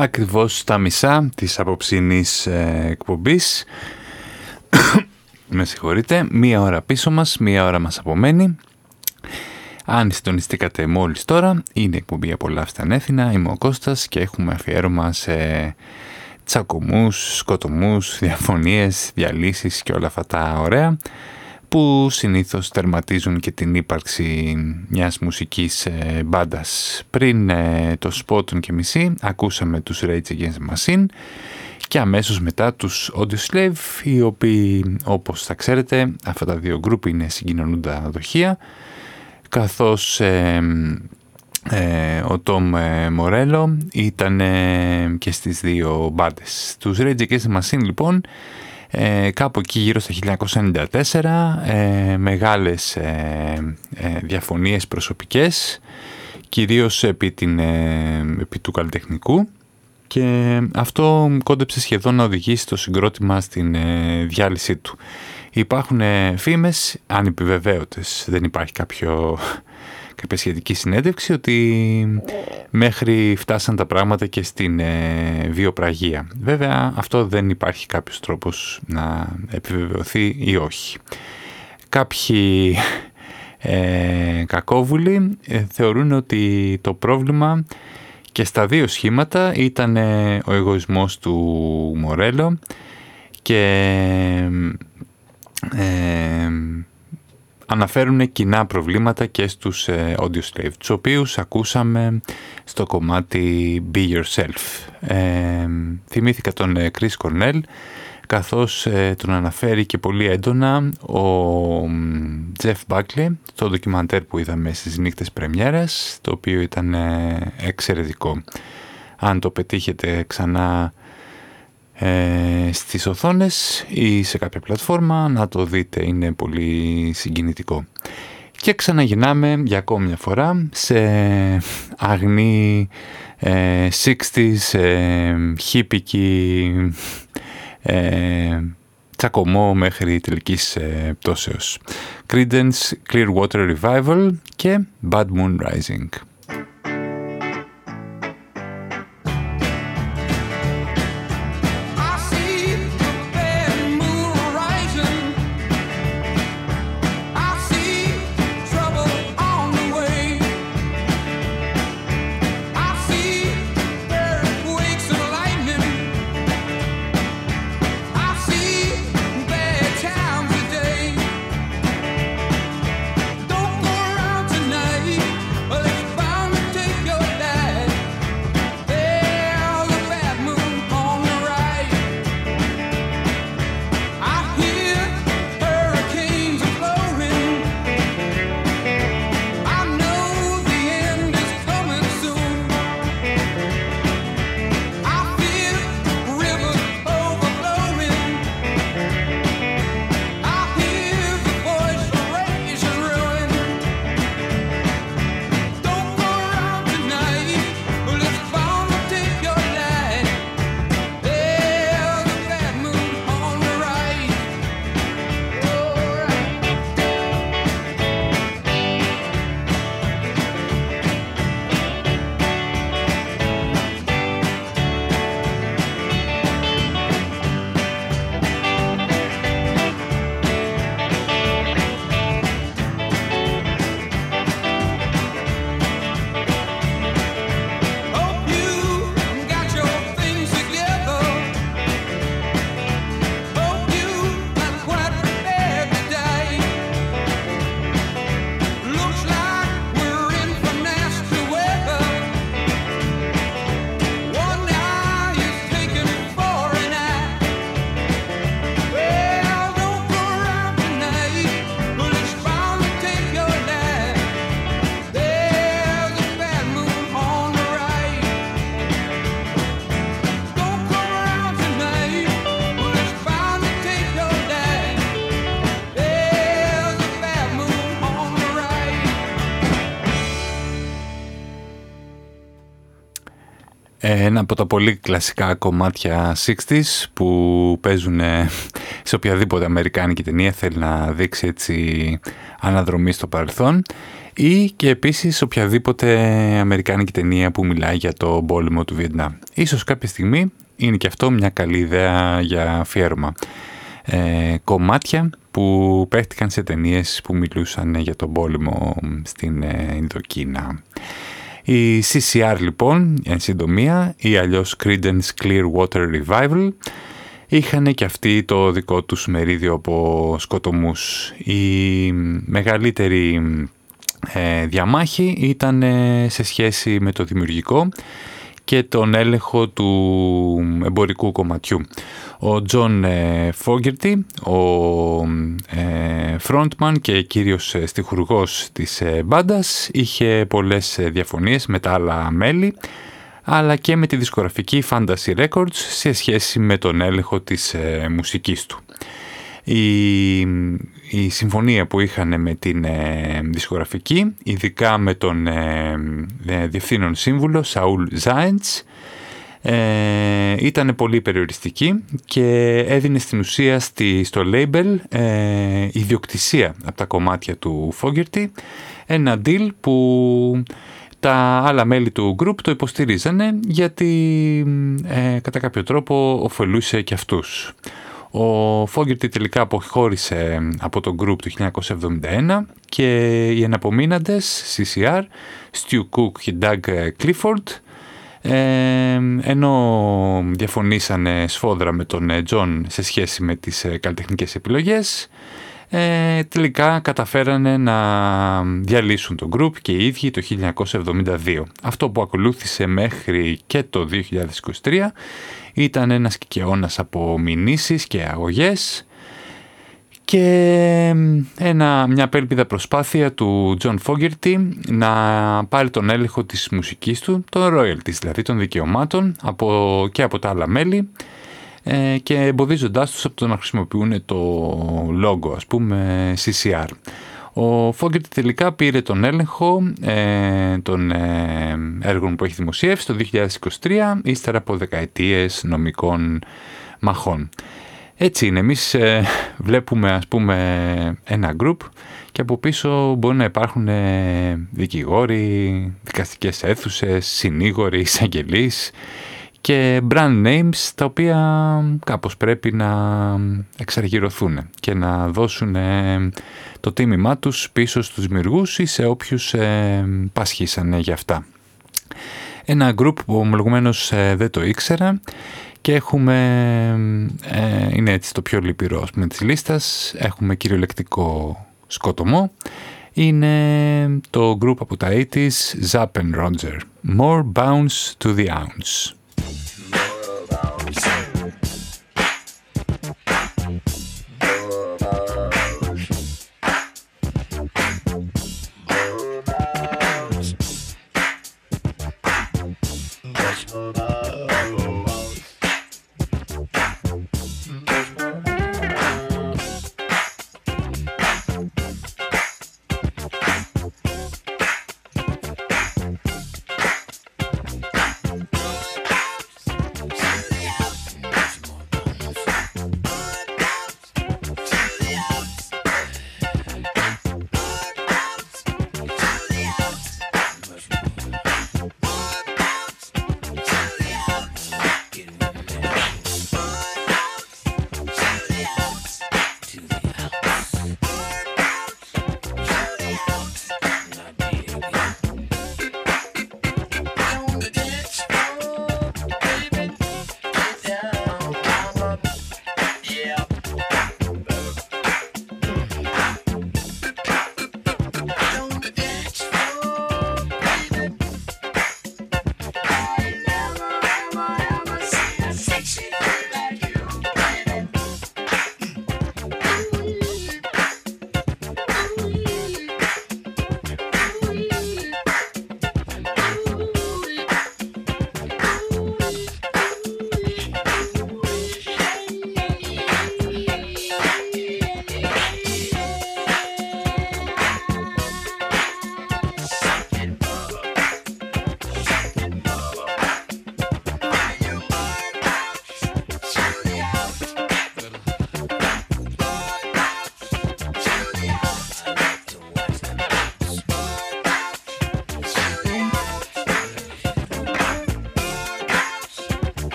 Ακριβώς στα μισά της απόψινής ε, εκπομπής. Με συγχωρείτε. Μία ώρα πίσω μας, μία ώρα μας απομένει. Αν συντονιστήκατε μόλις τώρα, είναι η εκπομπή «Απολαύστε ανέθινα». Είμαι ο Κώστας και έχουμε αφιέρωμα σε τσακωμούς, σκοτωμούς, διαφωνίες, διαλύσεις και όλα αυτά τα ωραία που συνήθως τερματίζουν και την ύπαρξη μιας μουσικής ε, μπάντας. Πριν ε, το σπότουν και μισή ακούσαμε τους Rage Against the Machine και αμέσως μετά τους Audio Slave οι οποίοι όπως θα ξέρετε αυτά τα δύο γκρουπ είναι συγκοινωνούντα δοχεία καθώς ε, ε, ο Τόμ ε, Μορέλο ήταν ε, και στις δύο μπάντες. Τους Rage Against the Machine λοιπόν ε, κάπου εκεί γύρω στα 1994 ε, μεγάλες ε, ε, διαφωνίες προσωπικές κυρίως επί, την, ε, επί του καλλιτεχνικού και αυτό κόντεψε σχεδόν να οδηγήσει το συγκρότημα στην ε, διάλυσή του. Υπάρχουν ε, φήμες ανεπιβεβαίωτες, δεν υπάρχει κάποιο, κάποια σχετική συνέντευξη ότι μέχρι φτάσαν τα πράγματα και στην ε, βιοπραγία. Βέβαια αυτό δεν υπάρχει κάποιος τρόπος να επιβεβαιωθεί ή όχι. Κάποιοι ε, κακόβουλοι ε, θεωρούν ότι το πρόβλημα και στα δύο σχήματα ήταν ε, ο εγωισμός του Μορέλο και ε, αναφέρουν κοινά προβλήματα και στους ε, audio slave, τους οποίους ακούσαμε στο κομμάτι Be Yourself. Ε, θυμήθηκα τον ε, Chris Cornell, καθώς ε, τον αναφέρει και πολύ έντονα ο Jeff Buckley, το ντοκιμαντέρ που είδαμε στις νύχτες πρεμιέρας, το οποίο ήταν ε, εξαιρετικό. Αν το πετύχετε ξανά ε, στις οθόνες ή σε κάποια πλατφόρμα να το δείτε, είναι πολύ συγκινητικό. Και ξαναγυρνάμε για ακόμη μια φορά σε αγνή ε, 60s, ε, χίπικη ε, τσακωμό μέχρι τελικής ε, πτώσεως. Creedence Clearwater Revival και Bad Moon Rising. Ένα από τα πολύ κλασικά κομμάτια 60s που παίζουν σε οποιαδήποτε αμερικάνικη ταινία θέλει να δείξει έτσι αναδρομή στο παρελθόν ή και επίσης οποιαδήποτε αμερικάνικη ταινία που μιλάει για το πόλεμο του Βιετνάμ. Ίσως κάποια στιγμή είναι και αυτό μια καλή ιδέα για αφιέρωμα. Ε, κομμάτια που παίχτηκαν σε ταινίες που μιλούσαν για τον πόλεμο στην ε, Ινδοκίνα. Η CCR λοιπόν, εν συντομία, ή αλλιώς Creedence Clearwater Revival, είχαν και αυτοί το δικό τους μερίδιο από σκοτωμούς. Η μεγαλύτερη ε, διαμάχη ήταν ε, σε σχέση με το δημιουργικό και τον έλεγχο του εμπορικού κομματιού. Ο Τζον Φόγκερτη, ο ε, frontman και κύριος στιχουργός της μπάντας, είχε πολλές διαφωνίες με τα άλλα μέλη, αλλά και με τη δισκογραφική Fantasy Records σε σχέση με τον έλεγχο της μουσικής του. Η, η συμφωνία που είχαν με την ε, δισκογραφική, ειδικά με τον ε, ε διευθύνων σύμβουλο Σαούλ Ζάιντς, ε, ήταν πολύ περιοριστική και έδινε στην ουσία στη, στο label ε, ιδιοκτησία από τα κομμάτια του Fogerty, ένα deal που τα άλλα μέλη του group το υποστηρίζανε γιατί ε, κατά κάποιο τρόπο ωφελούσε και αυτούς. Ο Φόγκερτη τελικά αποχώρησε από το group του 1971 και οι εναπομείναντες CCR, Stu Cook και Doug Clifford, ε, ενώ διαφωνήσανε σφόδρα με τον John σε σχέση με τις ε, καλλιτεχνικές επιλογές, ε, τελικά καταφέρανε να διαλύσουν το group και οι ίδιοι το 1972. Αυτό που ακολούθησε μέχρι και το 2023 ήταν ένας κυκεώνας από μηνύσεις και αγωγές και ένα, μια απέλπιδα προσπάθεια του Τζον Fogerty να πάρει τον έλεγχο της μουσικής του, των royalties δηλαδή των δικαιωμάτων από, και από τα άλλα μέλη ε, και εμποδίζοντάς τους από το να χρησιμοποιούν το logo ας πούμε CCR. Ο Φόγκερτ τελικά πήρε τον έλεγχο ε, των ε, έργων που έχει δημοσιεύσει το 2023, ύστερα από δεκαετίες νομικών μαχών. Έτσι είναι, εμείς ε, βλέπουμε ας πούμε ένα group και από πίσω μπορεί να υπάρχουν ε, δικηγόροι, δικαστικές αίθουσες, συνήγοροι, εισαγγελείς και brand names τα οποία κάπως πρέπει να εξαργυρωθούν και να δώσουν ε, το τίμημά τους πίσω στους δημιουργούς ή σε όποιους ε, πασχίσανε για αυτά. Ένα group που ομολογουμένως ε, δεν το ήξερα και έχουμε, ε, είναι έτσι το πιο λυπηρό με της λίστας, έχουμε κυριολεκτικό σκοτωμό. Είναι το group από τα 80s, Zapp and Roger. More bounce to the ounce.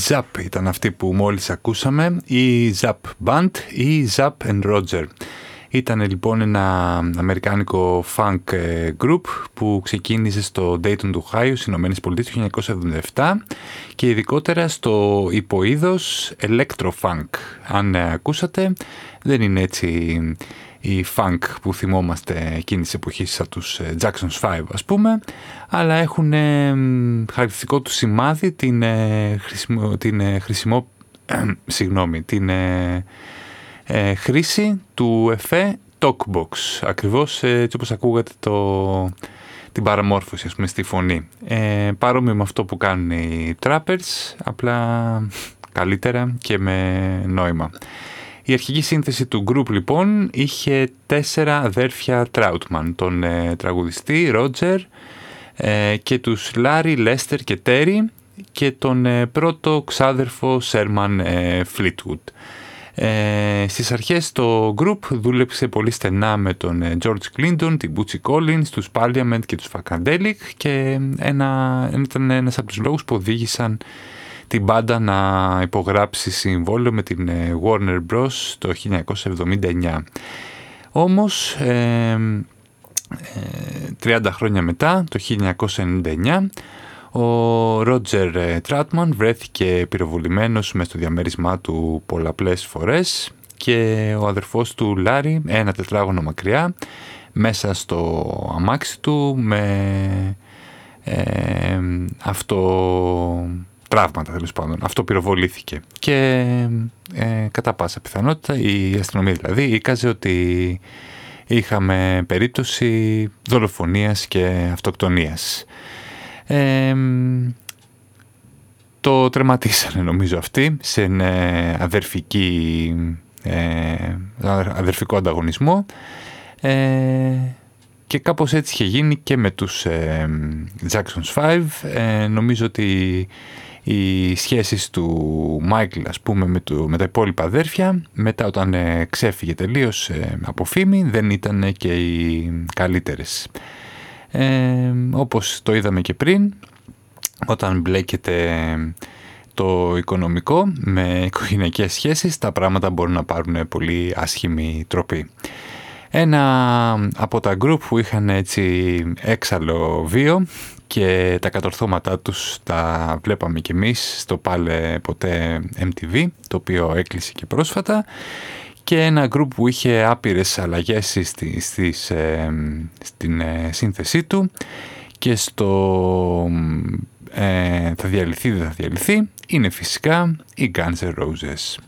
Η Zap ήταν αυτή που μόλις ακούσαμε, η Zap Band ή η Zap and Roger. Ήταν λοιπόν ένα αμερικάνικο funk ε, group που ξεκίνησε στο Dayton του Ohio στις Ηνωμένες Πολιτείες το 1977 και ειδικότερα στο υποείδος electro-funk. Αν ε, ακούσατε, δεν είναι έτσι η funk που θυμόμαστε εκείνης της εποχής σαν τους ε, Jackson's 5 ας πούμε αλλά έχουν ε, χαρακτηριστικό του σημάδι την, ε, χρησιμο, την ε, χρησιμο, συγγνώμη, την ε, ε, χρήση του εφέ talkbox. Ακριβώς έτσι όπως ακούγατε το, την παραμόρφωση ας πούμε στη φωνή. Ε, παρόμοιο με αυτό που κάνουν οι trappers απλά καλύτερα και με νόημα η αρχική σύνθεση του group λοιπόν είχε τέσσερα αδέρφια Troutman, τον ε, τραγουδιστή Roger ε, και τους Larry, Lester και Terry και τον ε, πρώτο ξάδερφο Sherman ε, Fleetwood. Ε, στις αρχές το group δούλεψε πολύ στενά με τον ε, George Clinton, την Bootsy Collins, τους Parliament και τους Funkadelic και ένα, ήταν ένας από τους λόγους που οδήγησαν την μπάντα να υπογράψει συμβόλαιο με την ε, Warner Bros. το 1979. Όμως, ε, 30 χρόνια μετά, το 1999, ο Ρότζερ Τράτμαν βρέθηκε πυροβολημένος μες στο διαμέρισμά του πολλαπλές φορές και ο αδερφός του Λάρι, ένα τετράγωνο μακριά, μέσα στο αμάξι του με ε, αυτό τραύματα τέλος πάντων. Αυτό πυροβολήθηκε. Και ε, κατά πάσα πιθανότητα η αστυνομία δηλαδή είκαζε ότι είχαμε περίπτωση δολοφονίας και αυτοκτονίας. Ε, το τρεματίσανε νομίζω αυτοί σε αδερφική, ε, αδερφικό ανταγωνισμό ε, και κάπως έτσι είχε γίνει και με τους ε, Jackson's 5. Ε, νομίζω ότι οι σχέσεις του Μάικλ ας πούμε με, το, με τα υπόλοιπα αδέρφια μετά όταν ε, ξέφυγε τελείως ε, από φήμη δεν ήταν και οι καλύτερες. Ε, όπως το είδαμε και πριν όταν μπλέκεται το οικονομικό με οικογενειακές σχέσεις τα πράγματα μπορούν να πάρουν πολύ άσχημη τροπή. Ένα από τα γκρουπ που είχαν έτσι έξαλλο βίο και τα κατορθώματά τους τα βλέπαμε κι εμείς στο πάλε ποτέ MTV, το οποίο έκλεισε και πρόσφατα και ένα γκρουπ που είχε άπειρες αλλαγές στις, στις, ε, στην ε, σύνθεσή του και στο ε, θα διαλυθεί δεν θα διαλυθεί είναι φυσικά οι Guns N' Roses.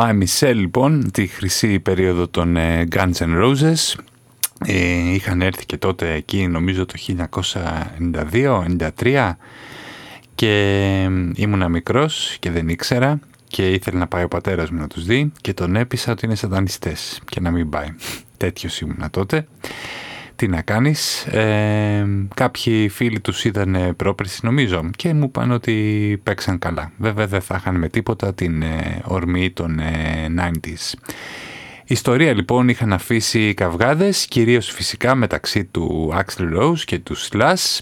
Μα Μισελ λοιπόν, τη χρυσή περίοδο των ε, Guns N' Roses, ε, είχαν έρθει και τότε εκεί νομίζω το 1992-93 και ήμουνα μικρός και δεν ήξερα και ήθελε να πάει ο πατέρας μου να τους δει και τον έπεισα ότι είναι σατανιστές και να μην πάει. Τέτοιος ήμουνα τότε. Τι να κάνεις, ε, κάποιοι φίλοι τους είδαν πρόπερση νομίζω και μου είπαν ότι παίξαν καλά. Βέβαια δεν θα είχαν με τίποτα την ε, ορμή των ε, 90s. Ιστορία λοιπόν είχαν αφήσει καυγάδες, κυρίως φυσικά μεταξύ του Axl Rose και του Slash.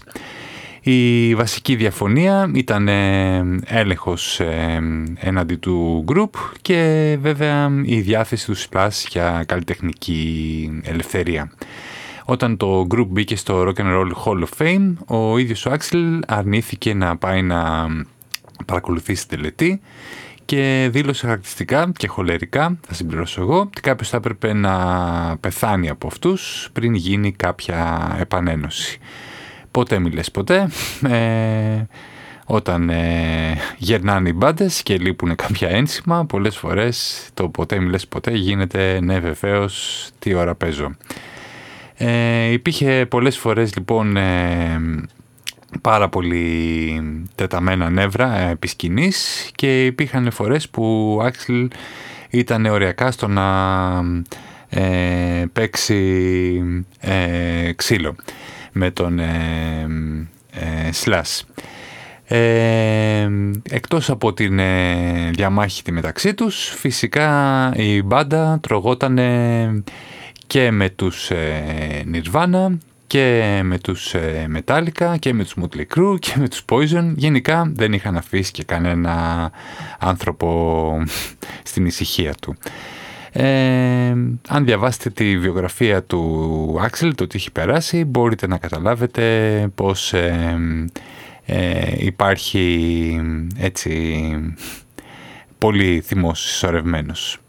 Η βασική διαφωνία ήταν ε, έλεγχος ε, έναντι του group και βέβαια η διάθεση του Slash για καλλιτεχνική ελευθερία. Όταν το group μπήκε στο Rock and Roll Hall of Fame, ο ίδιος ο Axl αρνήθηκε να πάει να παρακολουθήσει τελετή και δήλωσε χαρακτηριστικά και χολερικά, θα συμπληρώσω εγώ, ότι κάποιος θα έπρεπε να πεθάνει από αυτούς πριν γίνει κάποια επανένωση. Ποτέ μιλες ποτέ. Ε, όταν ε, γερνάνε οι μπάντες και λείπουν κάποια ένσημα, πολλές φορές το ποτέ μιλες ποτέ γίνεται ναι βεβαίως τι ώρα παίζω. Ε, υπήρχε πολλές φορές λοιπόν ε, πάρα πολύ τεταμένα νεύρα ε, επί σκηνής και υπήρχαν φορές που ο Άξιλ ήταν οριακά στο να ε, παίξει ε, ξύλο με τον ε, ε, Slash. Ε, εκτός από την ε, διαμάχη τη μεταξύ τους, φυσικά η μπάντα τρογότανε και με τους ε, Nirvana και με τους ε, Metallica και με τους Motley Crue και με τους Poison. Γενικά δεν είχαν αφήσει και κανένα άνθρωπο στην ησυχία του. Ε, αν διαβάσετε τη βιογραφία του Άξελ, το τι έχει περάσει, μπορείτε να καταλάβετε πως ε, ε, υπάρχει έτσι πολύ θυμός συσσωρευμένος.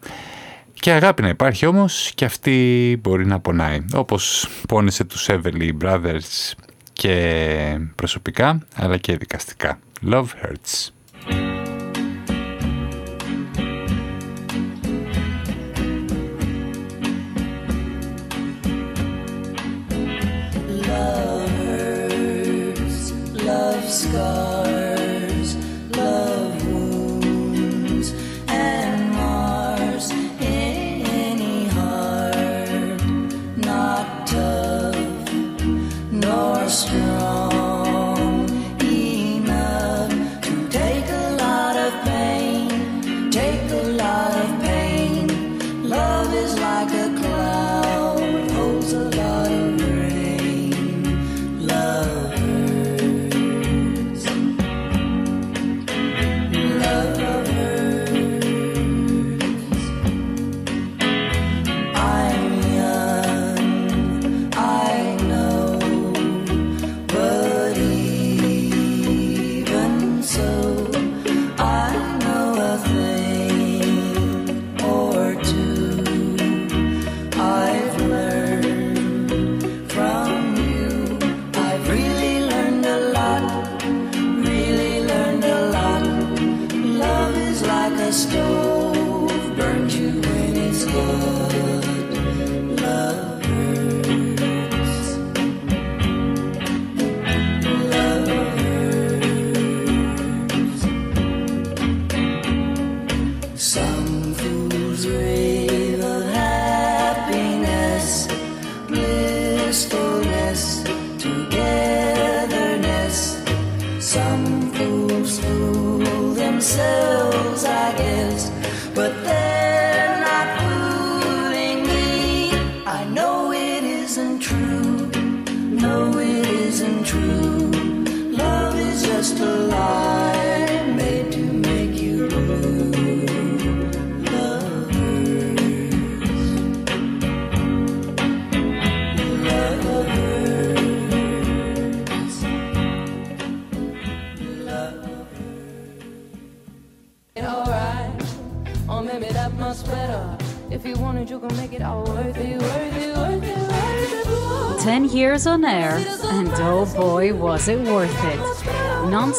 Και αγάπη να υπάρχει όμως και αυτή μπορεί να πονάει. Όπως πόνεσε τους Everly Brothers και προσωπικά αλλά και δικαστικά. Love hurts.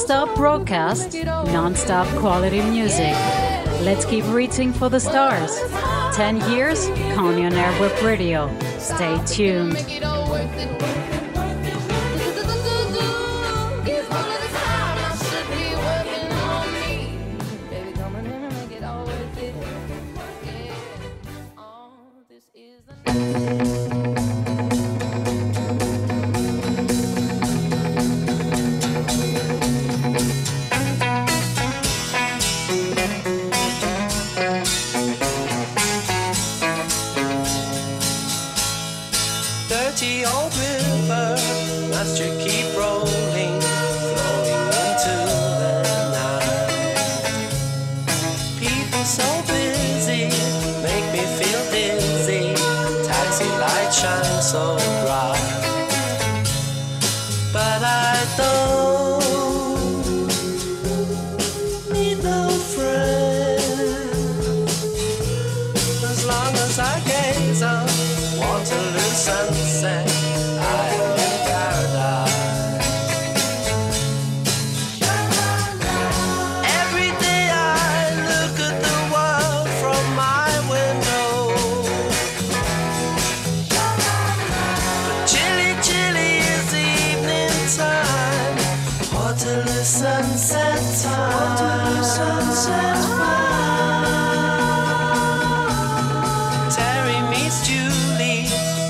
non-stop broadcasts, non-stop quality music. Let's keep reaching for the stars. 10 years, Conion on Radio. Stay tuned.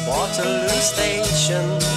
Waterloo Station.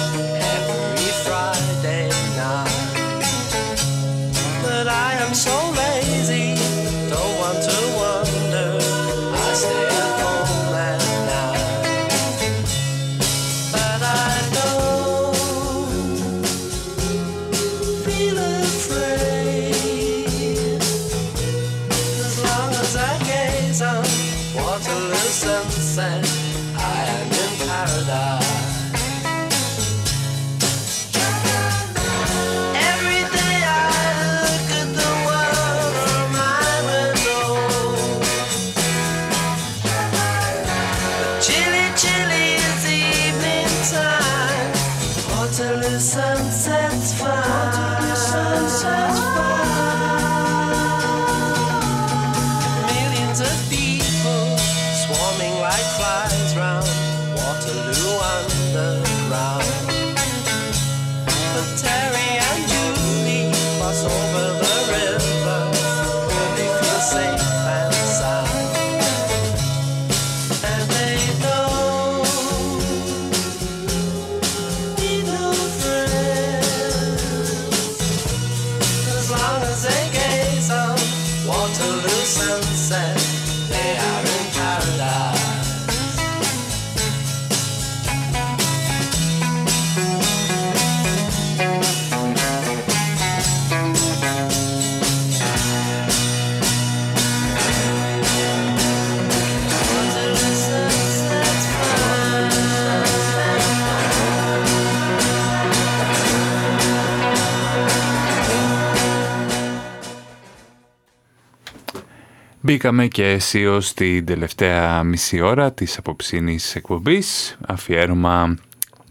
Μπήκαμε και αισίως στην τελευταία μισή ώρα της απόψινής εκπομπής, αφιέρωμα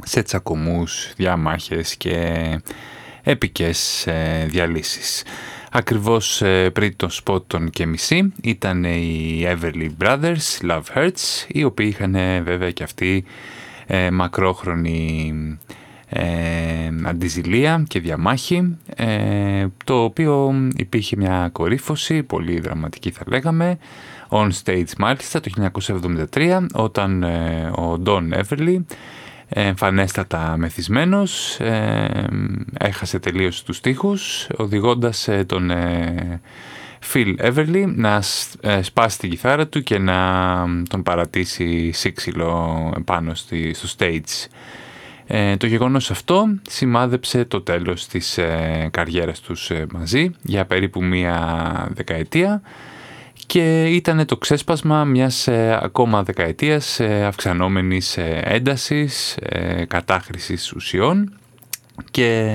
σε τσακωμούς, διαμάχες και επικές ε, διαλύσεις. Ακριβώς ε, πριν τον σπότ των και μισή ήταν οι Everly Brothers, Love Hurts, οι οποίοι είχαν ε, βέβαια και αυτοί ε, μακρόχρονη ε, αντιζηλία και διαμάχη, ε, το οποίο υπήρχε μια κορύφωση, πολύ δραματική θα λέγαμε, on stage μάλιστα το 1973, όταν ε, ο Don Everly εμφανέστατα μεθυσμένος, ε, έχασε τελείως τους στίχους, οδηγώντας ε, τον ε, Phil Everly να σ- ε, σπάσει την κιθάρα του και να τον παρατήσει σύξυλο πάνω στη, στο stage. Ε, το γεγονός αυτό σημάδεψε το τέλος της ε, καριέρας τους ε, μαζί για περίπου μία δεκαετία και ήταν το ξέσπασμα μιας ε, ακόμα δεκαετίας ε, αυξανόμενης ε, έντασης, ε, κατάχρησης ουσιών και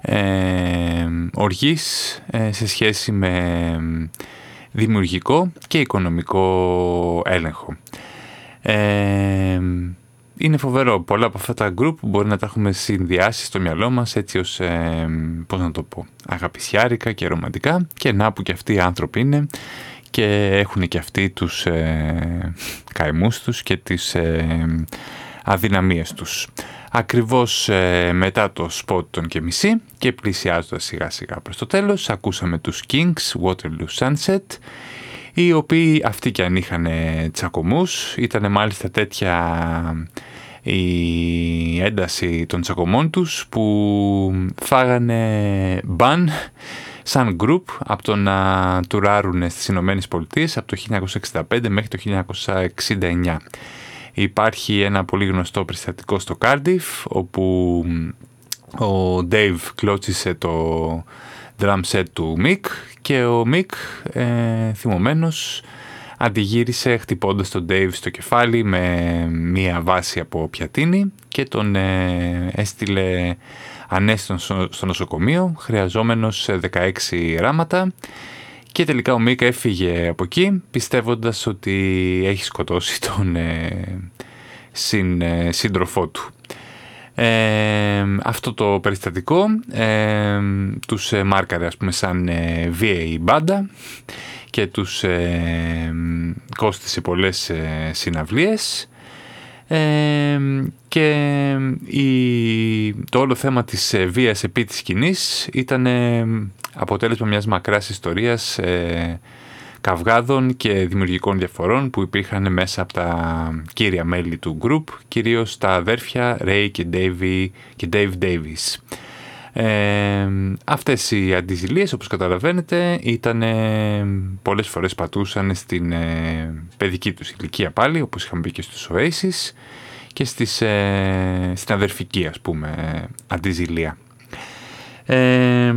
ε, οργής ε, σε σχέση με δημιουργικό και οικονομικό έλεγχο. Ε, είναι φοβερό. Πολλά από αυτά τα group μπορεί να τα έχουμε συνδυάσει στο μυαλό μας έτσι ως, ε, πώς να το πω, αγαπησιάρικα και ρομαντικά και να που και αυτοί οι άνθρωποι είναι και έχουν και αυτοί τους ε, καημούς τους και τις ε, αδυναμίες τους. Ακριβώς ε, μετά το σποτ των και μισή και πλησιάζοντας σιγά σιγά προς το τέλος ακούσαμε τους Kings Waterloo Sunset οι οποίοι αυτοί και αν είχαν τσακωμούς ήταν μάλιστα τέτοια η ένταση των τσακωμών τους που φάγανε μπαν σαν group από το να τουράρουν στις Ηνωμένες Πολιτείες από το 1965 μέχρι το 1969. Υπάρχει ένα πολύ γνωστό περιστατικό στο Cardiff όπου ο Dave κλώτσισε το drum set του Mick και ο Mick ε, θυμωμένος αντιγύρισε χτυπώντας τον Dave στο κεφάλι με μία βάση από πιατίνη και τον ε, έστειλε ανέστον στο νοσοκομείο χρειαζόμενος 16 ράματα και τελικά ο Μίκα έφυγε από εκεί πιστεύοντας ότι έχει σκοτώσει τον ε, συν, ε, σύντροφό του. Ε, αυτό το περιστατικό ε, τους μάρκαρε ας πούμε σαν ε, βίαιη μπάντα και τους ε, κόστησε πολλές ε, συναυλίες και η, το όλο θέμα της ε, βίας επί της σκηνής ήταν αποτέλεσμα μιας μακράς ιστορίας ε, καυγάδων και δημιουργικών διαφορών που υπήρχαν μέσα από τα κύρια μέλη του group, κυρίως τα αδέρφια Ray και, Davey, και Dave Davis. Ε, αυτές οι αντιζηλίες όπως καταλαβαίνετε ήταν πολλές φορές πατούσαν στην ε, παιδική τους ηλικία πάλι όπως είχαμε πει και στους Oasis και στις, ε, στην αδερφική ας πούμε αντιζηλία. Ε,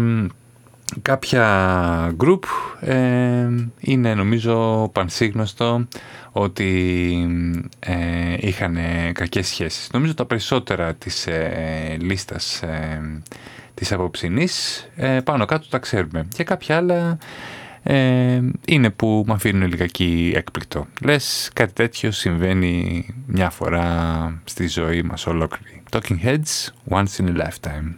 κάποια group ε, είναι νομίζω πανσύγνωστο ότι ε, είχαν κακές σχέσεις. Νομίζω τα περισσότερα της ε, λίστας ε, της απόψινής ε, πάνω κάτω τα ξέρουμε. Και κάποια άλλα ε, είναι που με αφήνουν λιγάκι έκπληκτο. Λες κάτι τέτοιο συμβαίνει μια φορά στη ζωή μας ολόκληρη. Talking Heads, once in a lifetime.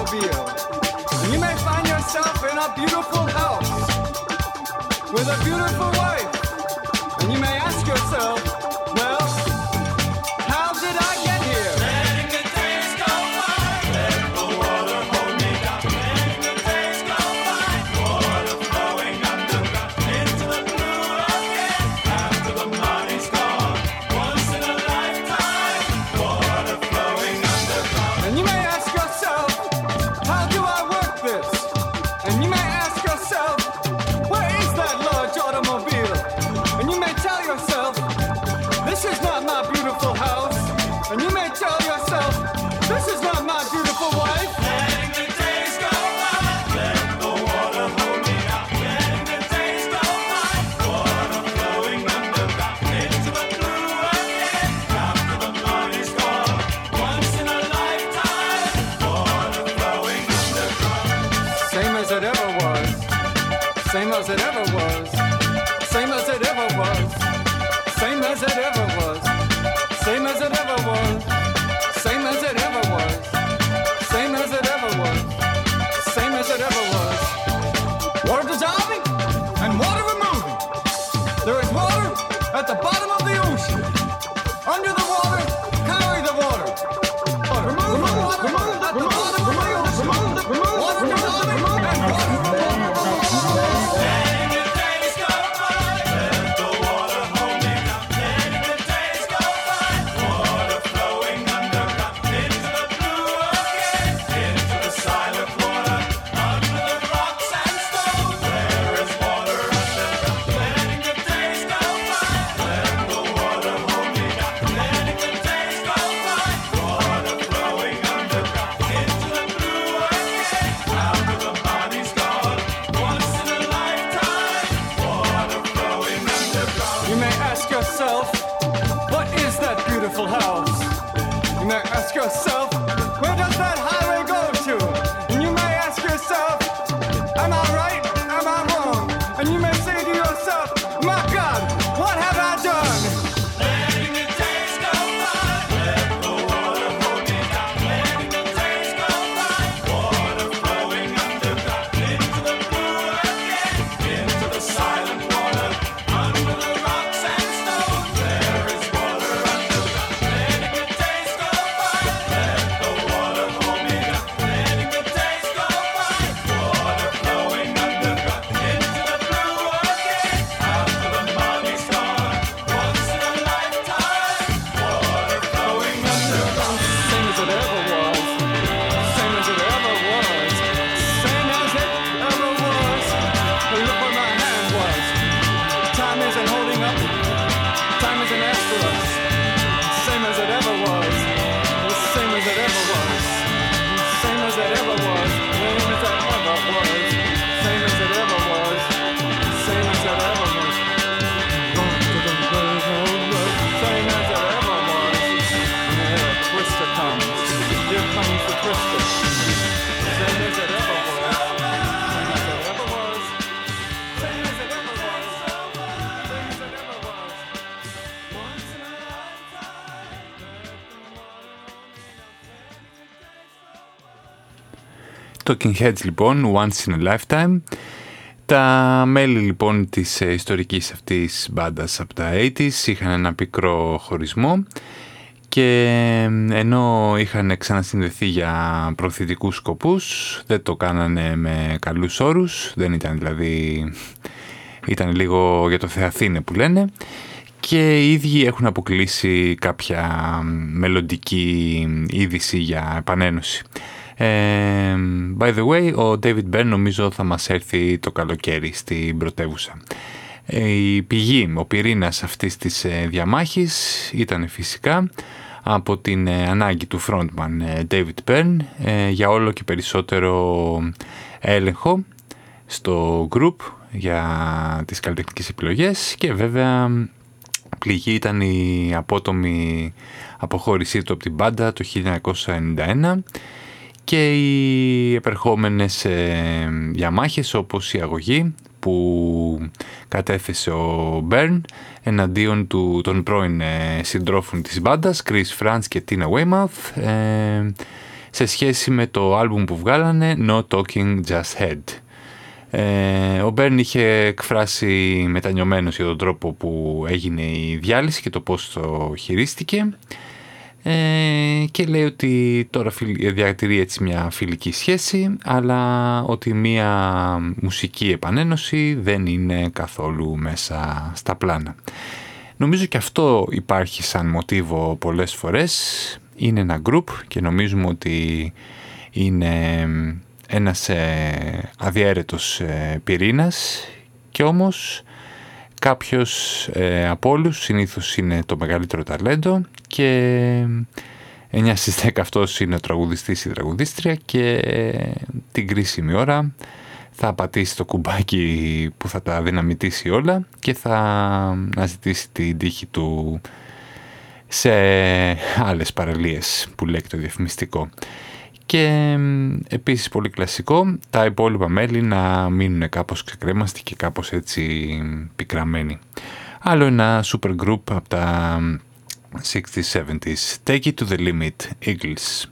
Automobile. You may find yourself in a beautiful house with a beautiful wife. Same as it ever was. Same as it ever was. Same as it ever Talking Heads λοιπόν, Once in a Lifetime. Τα μέλη λοιπόν της ε, ιστορικής αυτής μπάντας από τα 80s είχαν ένα πικρό χωρισμό και ενώ είχαν ξανασυνδεθεί για προθετικούς σκοπούς δεν το κάνανε με καλούς όρους, δεν ήταν δηλαδή, ήταν λίγο για το Θεαθήνε που λένε και οι ίδιοι έχουν αποκλείσει κάποια μελλοντική είδηση για επανένωση. Ε, by the way, ο David Byrne νομίζω θα μας έρθει το καλοκαίρι στην πρωτεύουσα. Ε, η πηγή, ο πυρήνας αυτής της ε, διαμάχης ήταν φυσικά από την ε, ανάγκη του frontman David Byrne για όλο και περισσότερο έλεγχο στο group για τις καλλιτεχνικές επιλογές και βέβαια πληγή ήταν η απότομη αποχώρησή του από την μπάντα το 1991 και οι επερχόμενες ε, διαμάχες όπως η αγωγή που κατέθεσε ο Μπέρν εναντίον του, των πρώην ε, συντρόφων της μπάντας Chris Frantz και Tina Weymouth ε, σε σχέση με το άλμπουμ που βγάλανε No Talking Just Head. Ε, ο Μπέρν είχε εκφράσει μετανιωμένος για τον τρόπο που έγινε η διάλυση και το πώς το χειρίστηκε ε, και λέει ότι τώρα διατηρεί έτσι μια φιλική σχέση αλλά ότι μια μουσική επανένωση δεν είναι καθόλου μέσα στα πλάνα. Νομίζω και αυτό υπάρχει σαν μοτίβο πολλές φορές. Είναι ένα γκρουπ και νομίζουμε ότι είναι ένας ε, αδιέρετος ε, πυρήνας και όμως κάποιος ε, από όλους συνήθως είναι το μεγαλύτερο ταλέντο και 9 στις 10 αυτός είναι ο τραγουδιστής ή τραγουδίστρια και την κρίσιμη ώρα θα πατήσει το κουμπάκι που θα τα δυναμητήσει όλα και θα αναζητήσει την τύχη του σε άλλες παραλίες που λέει το διαφημιστικό. Και επίσης πολύ κλασικό τα υπόλοιπα μέλη να μείνουν κάπως ξεκρέμαστοι και κάπως έτσι πικραμένοι. Άλλο ένα super group από τα 60s, 70s. Take it to the limit, Eagles.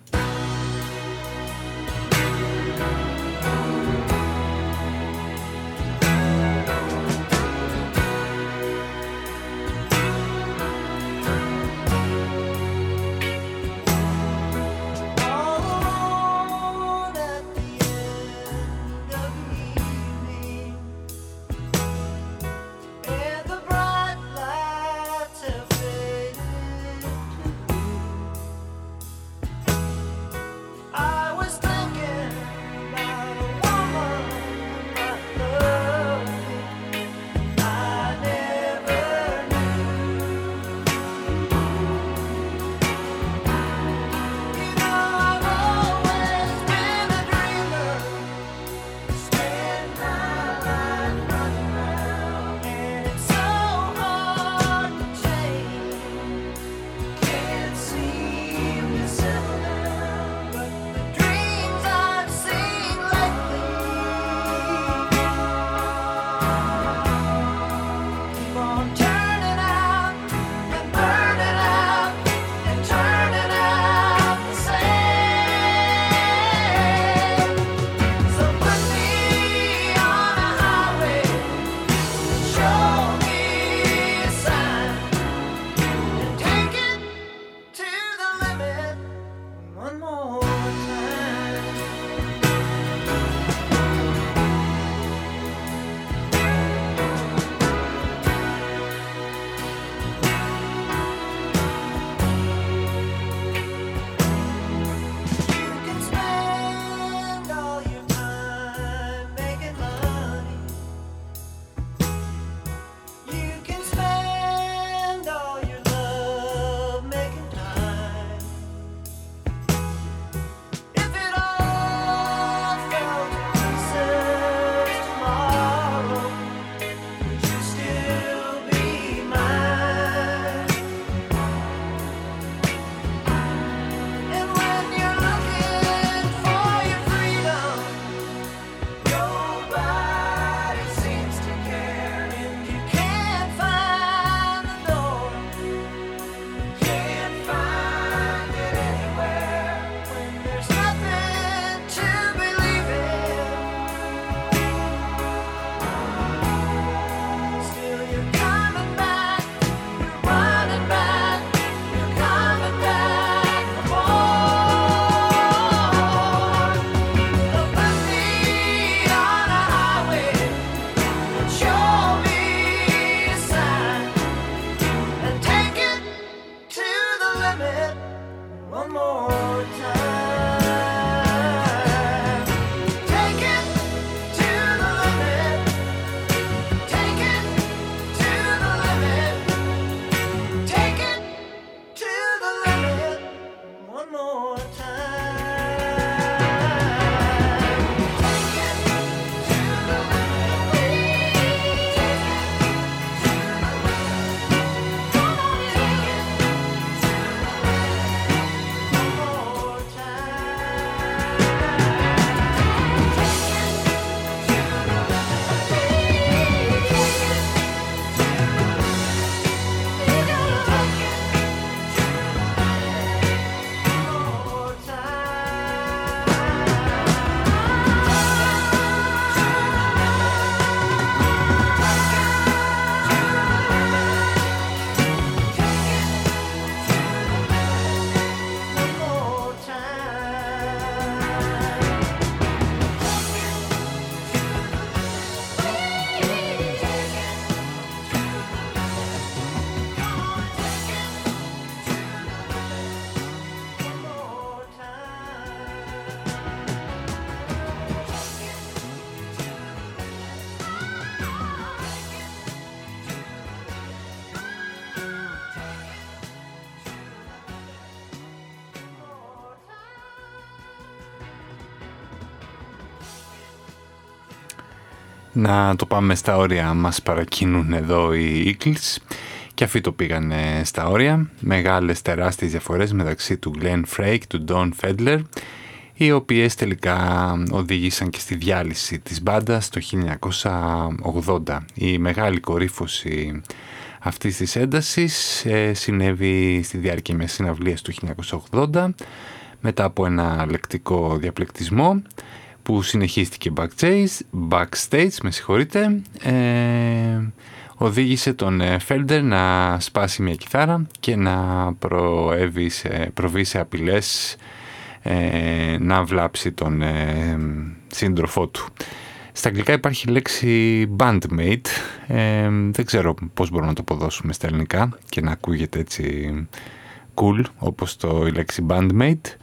Να το πάμε στα όρια, μας παρακινούν εδώ οι Eagles και αυτοί το πήγανε στα όρια. Μεγάλες τεράστιες διαφορές μεταξύ του Glenn Frake, του Don Fedler, οι οποίες τελικά οδήγησαν και στη διάλυση της μπάντας το 1980. Η μεγάλη κορύφωση αυτής της έντασης ε, συνέβη στη διάρκεια μιας συναυλίας του 1980 μετά από ένα λεκτικό διαπληκτισμό που συνεχίστηκε backstage, backstage με συγχωρείτε, ε, οδήγησε τον Φέλντερ να σπάσει μια κιθάρα και να προέβει σε, προβεί σε απειλές ε, να βλάψει τον ε, σύντροφό του. Στα αγγλικά υπάρχει η λέξη bandmate, ε, δεν ξέρω πώς μπορούμε να το αποδώσουμε στα ελληνικά και να ακούγεται έτσι cool όπως το η λέξη bandmate.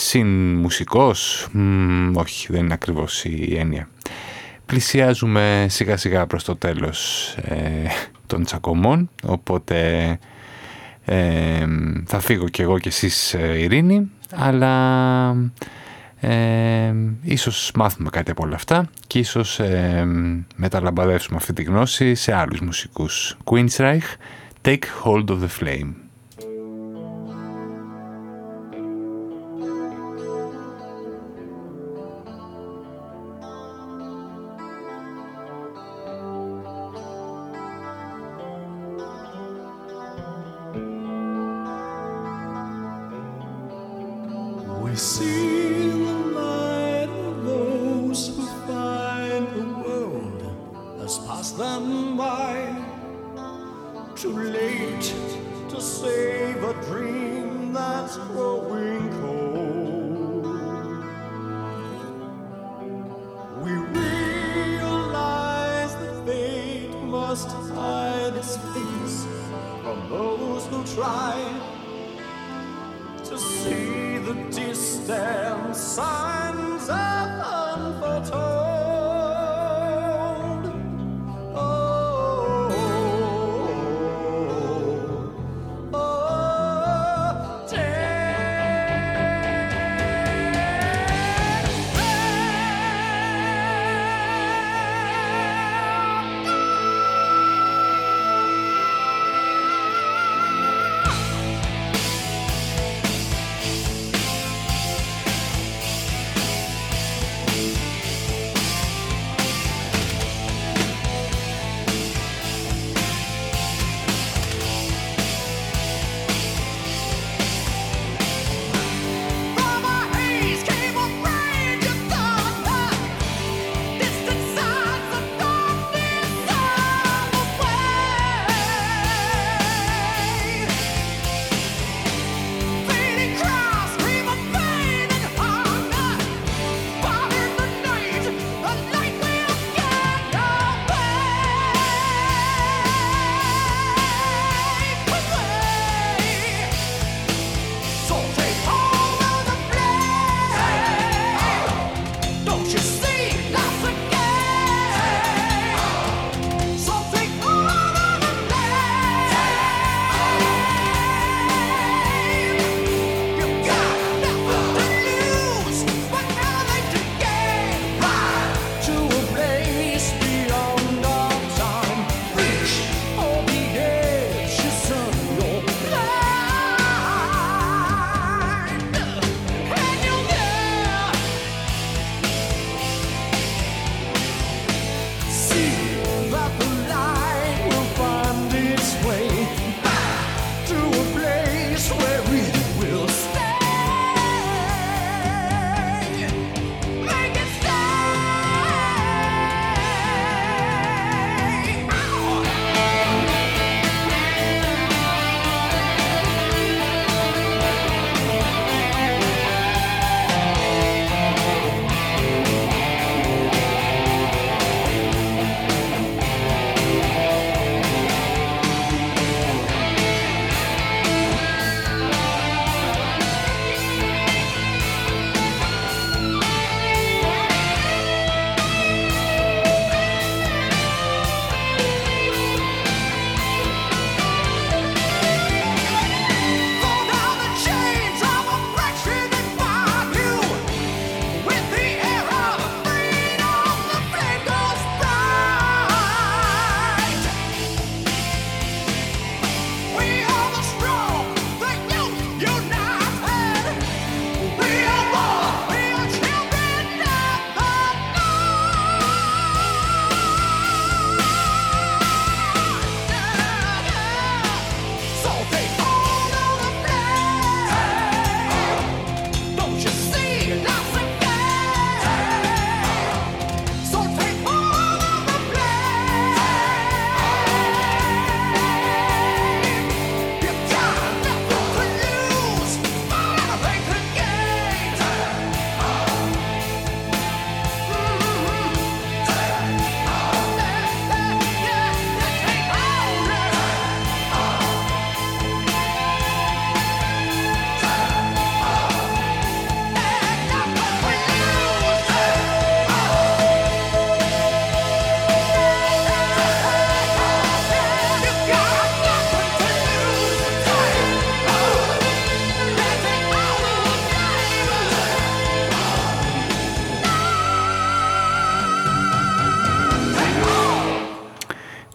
Συν μουσικός, Μ, όχι δεν είναι ακριβώς η έννοια. Πλησιάζουμε σιγά σιγά προς το τέλος ε, των τσακωμών, οπότε ε, θα φύγω κι εγώ κι εσείς ε, Ειρήνη, αλλά ε, ίσως μάθουμε κάτι από όλα αυτά και ίσως ε, μεταλαμπαδεύσουμε αυτή τη γνώση σε άλλους μουσικούς. Queensryche, Take Hold of the Flame. See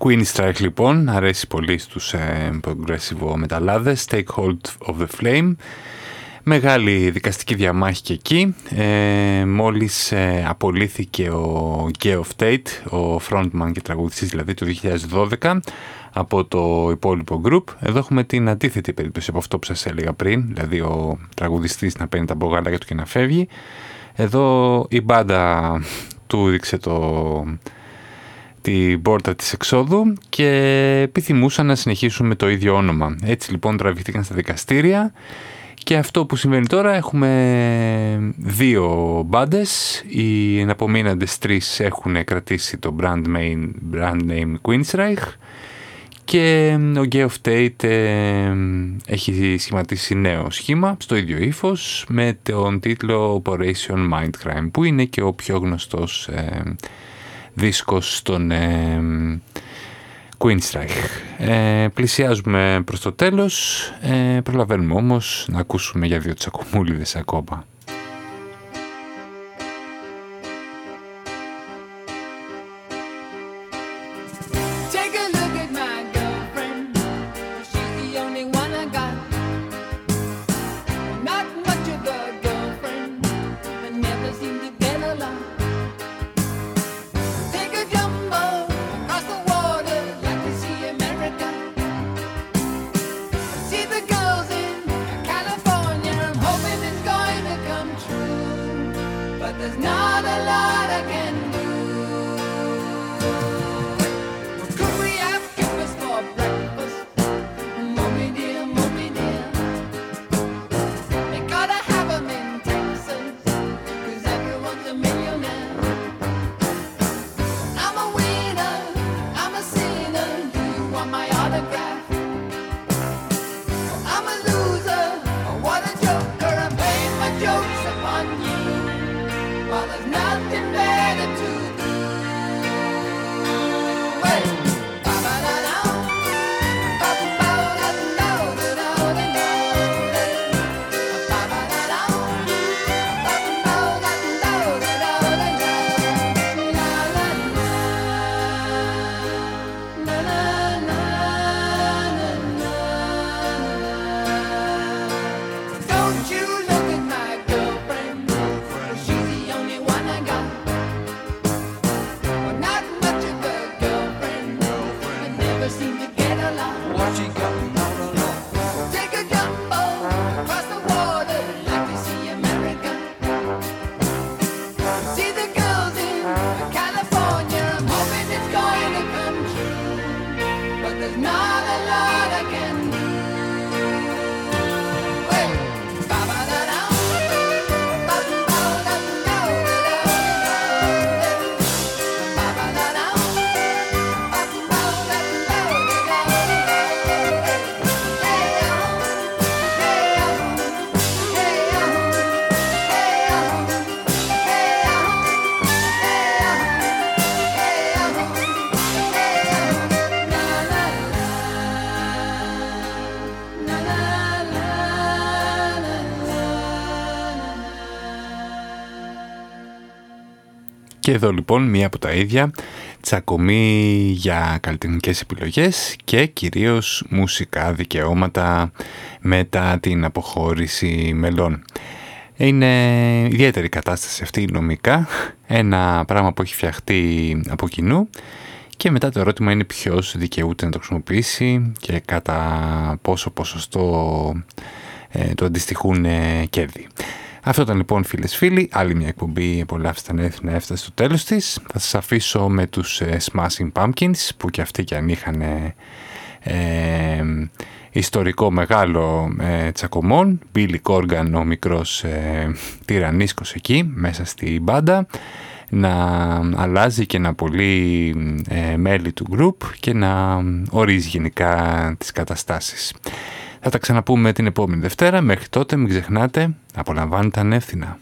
Queen Strike λοιπόν, αρέσει πολύ στους ε, progressive μεταλλάδες, Take Hold of the Flame. Μεγάλη δικαστική διαμάχη και εκεί. Ε, μόλις ε, απολύθηκε ο Geoff Tate, ο frontman και τραγουδιστής δηλαδή του 2012 από το υπόλοιπο group. Εδώ έχουμε την αντίθετη περίπτωση από αυτό που σας έλεγα πριν, δηλαδή ο τραγουδιστής να παίρνει τα μπογάλακια του και να φεύγει. Εδώ η μπάντα του έδειξε το, την πόρτα της εξόδου και επιθυμούσαν να συνεχίσουν με το ίδιο όνομα. Έτσι λοιπόν τραβηθήκαν στα δικαστήρια και αυτό που συμβαίνει τώρα έχουμε δύο μπάντες. Οι εναπομείναντες τρεις έχουν κρατήσει το brand name, brand name Queensryche και ο Geoff Tate ε, έχει σχηματίσει νέο σχήμα στο ίδιο ύφος με τον τίτλο Operation Mindcrime που είναι και ο πιο γνωστός ε, δίσκος στον ε, Queenstrike. Ε, πλησιάζουμε προς το τέλος, ε, προλαβαίνουμε όμως να ακούσουμε για δύο τσακομούλιδες ακόμα. Και εδώ λοιπόν μία από τα ίδια τσακωμή για καλλιτεχνικές επιλογές και κυρίως μουσικά δικαιώματα μετά την αποχώρηση μελών. Είναι ιδιαίτερη κατάσταση αυτή νομικά, ένα πράγμα που έχει φτιαχτεί από κοινού και μετά το ερώτημα είναι ποιος δικαιούται να το χρησιμοποιήσει και κατά πόσο ποσοστό ε, το αντιστοιχούν ε, κέρδη. Αυτό ήταν λοιπόν φίλες φίλοι, άλλη μια εκπομπή απολαύστα να έφτασε στο τέλος της. Θα σας αφήσω με τους ε, Smashing Pumpkins που και αυτοί και αν είχαν ε, ε, ιστορικό μεγάλο ε, τσακωμόν. Billy Corgan ο μικρός ε, τυραννίσκος εκεί μέσα στη μπάντα να αλλάζει και να πολύ ε, μέλη του group και να ορίζει γενικά τις καταστάσεις. Θα τα ξαναπούμε την επόμενη Δευτέρα. Μέχρι τότε μην ξεχνάτε, απολαμβάνετε ανεύθυνα.